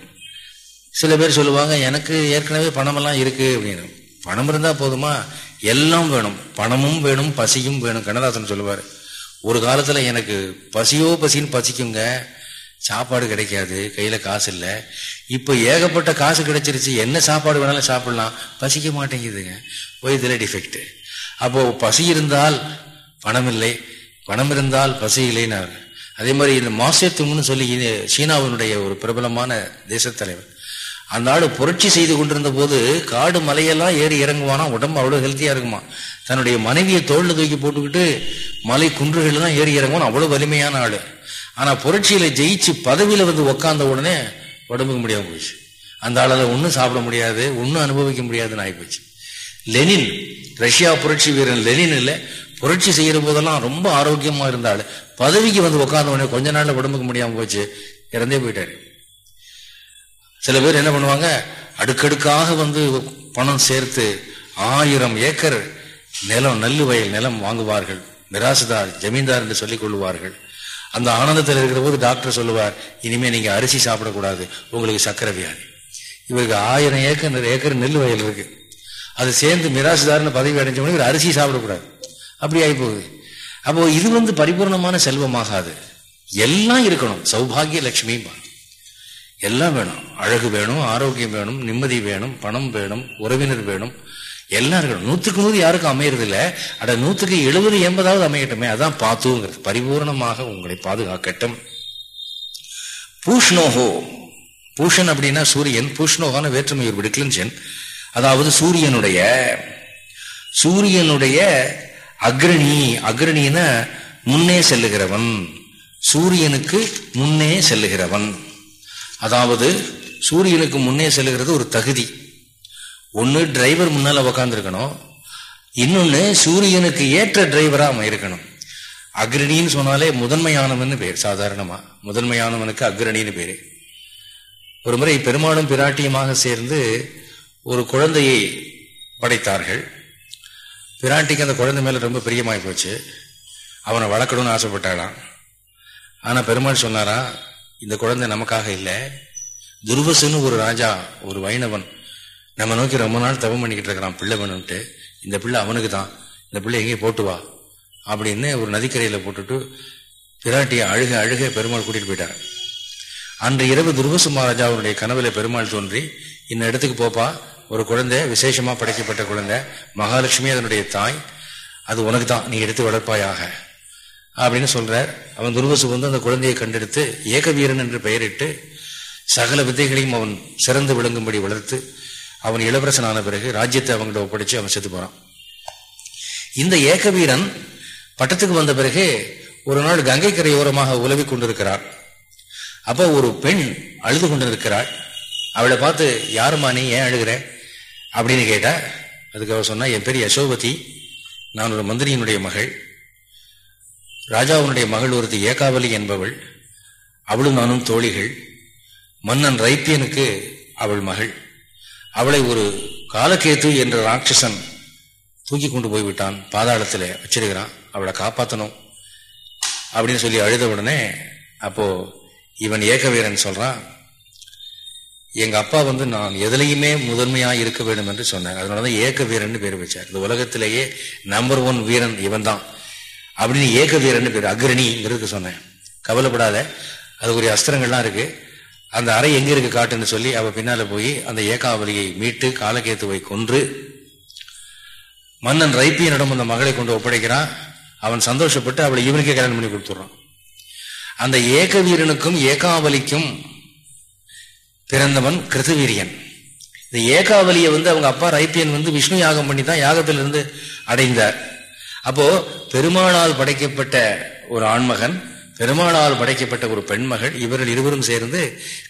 சில பேர் சொல்லுவாங்க எனக்கு ஏற்கனவே பணமெல்லாம் இருக்கு அப்படின்னு. பணம் இருந்தா போதுமா? எல்லாம் வேணும். பணமும் வேணும் பசியும் வேணும். கண்ணதாசன் சொல்லுவார். ஒரு காலத்தில் எனக்கு பசியோ பசின்னு பசிக்குங்க. சாப்பாடு கிடைக்காது. கையில் காசு இல்லை. இப்போ ஏகப்பட்ட காசு கிடைச்சிருச்சு. என்ன சாப்பாடு வேணாலும் சாப்பிடலாம். பசிக்க மாட்டேங்குதுங்க. போய் இதில் டிஃபெக்ட் அப்போது பசி இருந்தால் பணம் இல்லை. பணம் இருந்தால் பசி இல்லைன்னாரு. அதே மாதிரி இந்த மாசேத்தும்னு சொல்லி சீனாவினுடைய ஒரு பிரபலமான தேசத்தலைவர் அந்த ஆள் புரட்சி செய்து கொண்டிருந்த போது காடு மலையெல்லாம் ஏறி இறங்குவானா? உடம்பு அவ்வளவு ஹெல்த்தியா இருக்குமா? தன்னுடைய மனைவியை தோளில் தூக்கி போட்டுக்கிட்டு மலை குன்றுகள் தான் ஏறி இறங்குவான். அவ்வளவு வலிமையான ஆள். ஆனா புரட்சியில ஜெயிச்சு பதவியில வந்து உக்காந்த உடனே உடம்புக்கு முடியாம போச்சு அந்த ஆளால ஒன்னும் சாப்பிட முடியாது ஒன்னும் அனுபவிக்க முடியாதுன்னு ஆயிப்போச்சு. லெனின் ரஷ்யா புரட்சி வீரன் லெனின் இல்ல புரட்சி செய்யற போதெல்லாம் ரொம்ப ஆரோக்கியமா இருந்தாள் பதவிக்கு வந்து உட்காந்த உடனே கொஞ்ச நாள்ல உடம்புக்கு முடியாம போச்சு இறந்தே போயிட்டாரு. சில பேர் என்ன பண்ணுவாங்க? அடுக்கடுக்காக வந்து பணம் சேர்த்து ஆயிரம் ஏக்கர் நிலம் நல்லு வயல் நிலம் வாங்குவார்கள். மிராசுதார் ஜமீன்தார் என்று சொல்லிக் கொள்வார்கள். அந்த ஆனந்தத்தில் இருக்கிற போது டாக்டர் சொல்லுவார் இனிமே நீங்க அரிசி சாப்பிடக்கூடாது. உங்களுக்கு சக்கரை வியாதி. இவருக்கு ஆயிரம் ஏக்கர் ஏக்கர் நெல் வயல் இருக்கு. அது சேர்ந்து மிராசுதார்னு பதவி அடைஞ்சவங்க இவர் அரிசி சாப்பிடக்கூடாது. அப்படி ஆகி போகுது அப்போ இது வந்து பரிபூர்ணமான செல்வமாகாது. எல்லாம் இருக்கணும். சௌபாகிய லட்சுமி எல்லாம் வேணும். அழகு வேணும் ஆரோக்கியம் வேணும் நிம்மதி வேணும் பணம் வேணும் உறவினர் வேணும். எல்லாம் இருக்கணும். நூற்றுக்கு நூறு யாருக்கும் அமையறது இல்லை அட நூற்றுக்கு எழுபது எண்பதாவது அமையட்டுமே. அதான் பார்த்துங்கிறது பரிபூர்ணமாக உங்களை பாதுகாக்கட்டும். பூஷ்ணோஹோ. பூஷன் அப்படின்னா சூரியன். பூஷ்ணோகான வேற்றுமை ஒரு அதாவது சூரியனுடைய சூரியனுடைய அக்ரணி. அக்ரணின முன்னே செல்லுகிறவன். சூரியனுக்கு முன்னே செல்லுகிறவன். அதாவது சூரியனுக்கு முன்னே செல்கிறது ஒரு தகுதி. ஒன்று டிரைவர் முன்னால உக்காந்துருக்கணும். இன்னொன்று சூரியனுக்கு ஏற்ற டிரைவராக அவன் இருக்கணும். அக்ரணின்னு சொன்னாலே முதன்மையானவன் பேர் சாதாரணமாக முதன்மையானவனுக்கு அக்ரணின்னு பேர். ஒரு முறை பெருமாளும் பிராட்டியுமாக சேர்ந்து ஒரு குழந்தையை படைத்தார்கள். பிராட்டிக்கு அந்த குழந்தை மேலே ரொம்ப பிரியமாகி போச்சு. அவனை வளர்க்கணும்னு ஆசைப்பட்டாளாம். ஆனால் பெருமாள் சொன்னாராம் இந்த குழந்தை நமக்காக இல்லை. துர்வசுன்னு ஒரு ராஜா ஒரு வைணவன் நம்ம நோக்கி ரொம்ப நாள் தவம் பண்ணிக்கிட்டு இருக்கிறான் பிள்ளை வேணும்ட்டு இந்த பிள்ளை அவனுக்கு தான் இந்த பிள்ளை எங்கேயும் போட்டு வா அப்படின்னு ஒரு நதிக்கரையில் போட்டுட்டு பிராட்டியை அழுக அழுக பெருமாள் கூட்டிட்டு போயிட்டார். அன்று இரவு துர்வசு மகாராஜா அவருடைய கனவுல பெருமாள் தோன்றி இந்த இடத்துக்கு போப்பா ஒரு குழந்தை விசேஷமா படைக்கப்பட்ட குழந்தை மகாலட்சுமி அதனுடைய தாய் அது உனக்கு தான் நீ எடுத்து வளர்ப்பாயாக. அப்படின்னு சொல்றார். அவன் துருவசு வந்து அந்த குழந்தையை கண்டெடுத்து ஏகவீரன் என்று பெயரிட்டு சகல வித்தைகளையும் அவன் சிறந்து விளங்கும்படி வளர்த்து அவன் இளவரசன் ஆன பிறகு ராஜ்யத்தை அவங்கள்ட்ட ஒப்படைச்சு அவன் செத்து போறான். இந்த ஏகவீரன் பட்டத்துக்கு வந்த பிறகு ஒரு நாள் கங்கை கரையோரமாக உலவி கொண்டிருக்கிறார். அப்போ ஒரு பெண் அழுது கொண்டிருக்கிறாள். அவளை பார்த்து யாருமா நீ? ஏன் அழுகிற? அப்படின்னு கேட்டா அதுக்கு அவ சொன்னா என் பேர் யசோபதி. நான் ஒரு மந்திரியினுடைய மகள். ராஜாவுனுடைய மகள் ஒருத்தி ஏகாவலி என்பவள் அவளும் நானும் தோழிகள். மன்னன் ரைப்பியனுக்கு அவள் மகள். அவளை ஒரு காலக்கேத்து என்ற ராட்சசன் தூக்கி கொண்டு போய்விட்டான். பாதாளத்தில் வச்சிருக்கிறான். அவளை காப்பாற்றணும் அப்படின்னு சொல்லி அழுத உடனே அப்போ இவன் ஏகவீரன் சொல்றான் எங்க அப்பா வந்து நான் எதுலையுமே முதன்மையா இருக்க வேண்டும் என்று சொன்னாங்க அதனாலதான் ஏக வீரன் பேர் வச்சார். இந்த உலகத்திலேயே நம்பர் ஒன் வீரன் இவன் தான் அப்படின்னு ஏக வீரன்னு பேர் அக்ரணிங்கிறதுக்கு சொன்னேன். கவலைப்படாத அதுக்குரிய அஸ்திரங்கள்லாம் இருக்கு. அந்த அறை எங்க இருக்கு காட்டுன்னு சொல்லி அவ பின்னால போய் அந்த ஏகாவலியை மீட்டு காலகேத்துவை கொன்று மன்னன் ரைப்பியனிடம் அந்த மகளை கொண்டு ஒப்படைக்கிறான். அவன் சந்தோஷப்பட்டு அவளை இவனுக்கே கல்யாணம் பண்ணி கொடுத்துட்றான். அந்த ஏக வீரனுக்கும் ஏகாவலிக்கும் பிறந்தவன் கிருதவீரியன் இந்த ஏகாவலியை வந்து அவங்க அப்பா ரைப்பியன் வந்து விஷ்ணு யாகம் பண்ணி தான் யாகத்திலிருந்து அடைந்தார். அப்போ பெருமாளால் படைக்கப்பட்ட ஒரு ஆண்மகன் பெருமாளால் படைக்கப்பட்ட ஒரு பெண்மகள் இவர்கள் இருவரும் சேர்ந்து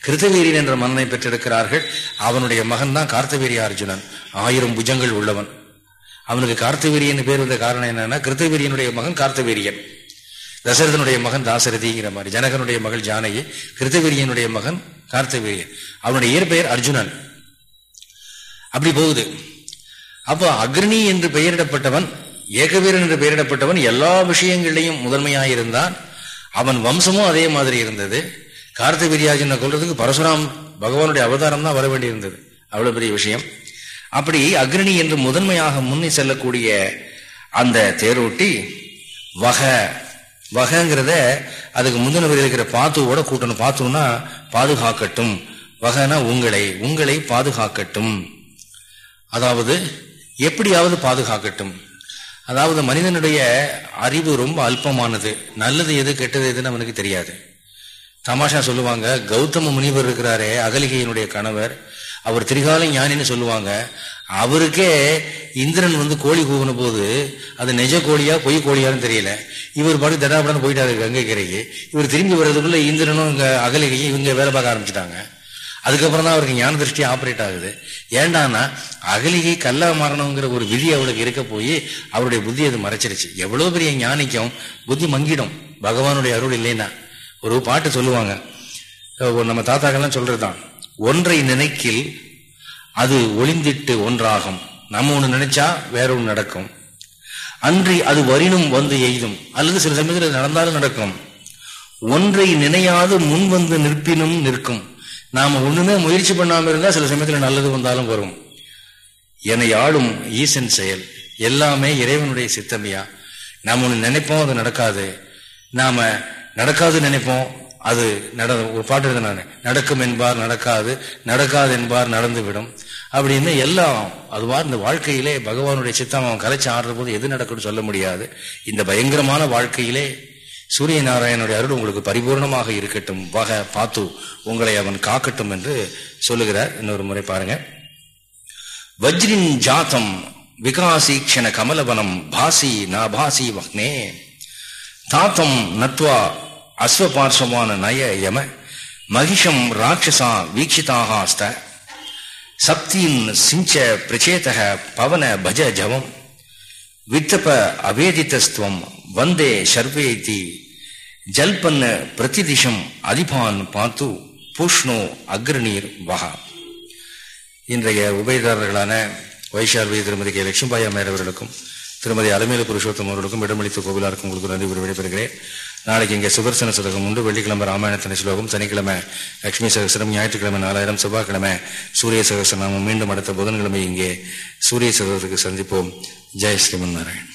கிருதவீரியன் என்ற மன்னனை பெற்றெடுக்கிறார்கள். அவனுடைய மகன் தான் கார்த்தவீரிய அர்ஜுனன் ஆயிரம் புஜங்கள் உள்ளவன். அவனுக்கு கார்த்தவீரியன் பேர் வந்த காரணம் என்னன்னா கிருத்தவீரியனுடைய மகன் கார்த்தவீரியன். தசரதனுடைய மகன் தாசரதிங்கிற மாதிரி ஜனகனுடைய மகள் ஜானகி கிருத்தவீரியனுடைய மகன் கார்த்தவீரியன். அவனுடைய இயற்பெயர் அர்ஜுனன். அப்படி போகுது. அப்போ அக்னி என்று பெயரிடப்பட்டவன் ஏகவீரன் என்று பெயரிடப்பட்டவன் எல்லா விஷயங்களிலையும் முதன்மையாயிருந்தான். அவன் வம்சமும் அதே மாதிரி இருந்தது. கார்த்தவீரியாஜனை கொள்றதுக்கு பரசுராம் பகவானுடைய அவதாரம் தான் வர வேண்டியிருந்தது அவ்வளவு பெரிய விஷயம். அப்படி அக்னி என்று முதன்மையாக முன்னே செல்லக்கூடிய அந்த தேரோட்டி வக வகங்கிறத அதுக்கு முந்தின இருக்கிற பாத்துவோட கூட்டணும். பாத்துனா பாதுகாக்கட்டும். வகனா உங்களை உங்களை பாதுகாக்கட்டும். அதாவது எப்படியாவது பாதுகாக்கட்டும். அதாவது மனிதனுடைய அறிவு ரொம்ப அல்பமானது. நல்லது எது கெட்டது எதுன்னு அவனுக்கு தெரியாது. தமாஷா சொல்லுவாங்க கௌதம முனிவர் இருக்கிறாரே அகலிகையினுடைய கணவர். அவர் திரிகால ஞானின்னு சொல்லுவாங்க. அவருக்கே இந்திரன் வந்து கோழி கூவின போது அது நெஜ கோழியா பொய் கோழியான்னு தெரியல. இவர் பாட்டு தடாபடான்னு போயிட்டாரு கங்கை கரைக்கு இவர் திரும்பி வர்றதுக்குள்ள இந்திரனும் இங்க அகலிகையும் இவங்க வேலை பார்க்க ஆரம்பிச்சிட்டாங்க. அதுக்கப்புறம் தான் அவருக்கு ஞான திருஷ்டி ஆப்ரேட் ஆகுது. ஏண்டான்னா அகலிகை கல்லா மாறணுங்கிற ஒரு விதி அவளுக்கு இருக்க போய் அவருடைய புத்தி அது மறைச்சிருச்சு. எவ்வளோ பெரிய ஞானிக்கும் புத்தி மங்கிடும். பகவானுடைய அருள் இல்லைன்னா. ஒரு பாட்டு சொல்லுவாங்க. நம்ம தாத்தாக்கெல்லாம் சொல்றதுதான். ஒன்றை நினைக்கில் அது ஒளிந்திட்டு ஒன்றாகும். நம்ம ஒன்று நினைச்சா வேற ஒன்று நடக்கும். அன்றி அது வரினும் வந்து எய்தும். அல்லது சில சமயத்தில் நடந்தாலும் நடக்கும். ஒன்றை நினையாது முன் வந்து நிற்பினும் நிற்கும். நாம் ஒண்ணுமே முயற்சி பண்ணாமல் இருந்தால் சில சமயத்தில் நல்லது வந்தாலும் வரும். என்னை ஆளும் ஈசன் செயல். எல்லாமே இறைவனுடைய சித்தமையா. நாம் ஒன்று நினைப்போம் அது நடக்காது. நாம் நடக்காது நினைப்போம் அது நட ஒரு பாட்டு எழுத நான். நடக்கும் என்பார் நடக்காது நடக்காது என்பார் நடந்து விடும் அப்படின்னு எல்லாம் அதுவாக இந்த வாழ்க்கையிலே பகவானுடைய சித்தம் அவன் கலைச்சு ஆடுற போது எது நடக்கும்னு சொல்ல முடியாது. இந்த பயங்கரமான வாழ்க்கையிலே சூரிய நாராயணனுடைய அருள் உங்களுக்கு பரிபூர்ணமாக இருக்கட்டும். வக பாத்து உங்களை அவன் காக்கட்டும் என்று சொல்லுகிறார். இன்னொரு முறை பாருங்க. வஜ்ரின் ஜாத்தம் விகாசீக்ஷண கமலவனம் பாசி நாபாசி வக்னே தாத்தம் நத்வா அஸ்வபார்ஸ்வமான நய யம. மகிஷம் ராட்சசா வீக்ஷிதாகாஸ்த சப்தீன் சிஞ்ச பிரச்சேதக பவன பஜ ஜவம். வித்தப அவேதித்தஸ்துவம். வந்தே சர்வேதி ஜல்பன்ன பிரதிதிஷம் அதிபான் பாத்து பூஷ்ணோ அக்ரநீர் வகா இன்றைய உபயதாரர்களான வைஷால்வி திருமதி கே. லட்சுமிபாய் அம்மையார் அவர்களுக்கும் திருமதி அலமேலு புருஷோத்தம் அவர்களுக்கும் இடமளித்த கோவிலாருக்கும் உங்களுக்கு நன்றி கூறி விடைபெறுகிறேன். நாளைக்கு இங்கே சுதர்சன சதகம் உண்டு. வெள்ளிக்கிழமை ராமாயணத்தின ஸ்லோகம் சனிக்கிழமை லட்சுமி சகசரம் ஞாயிற்றுக்கிழமை நாலாயிரம் செவ்வாய்க்கிழமை சூரிய சகசரநாமம். மீண்டும் அடுத்த புதன்கிழமை இங்கே சூரிய சதகத்துக்கு சந்திப்போம். ஜெய் ஸ்ரீமன் நாராயண்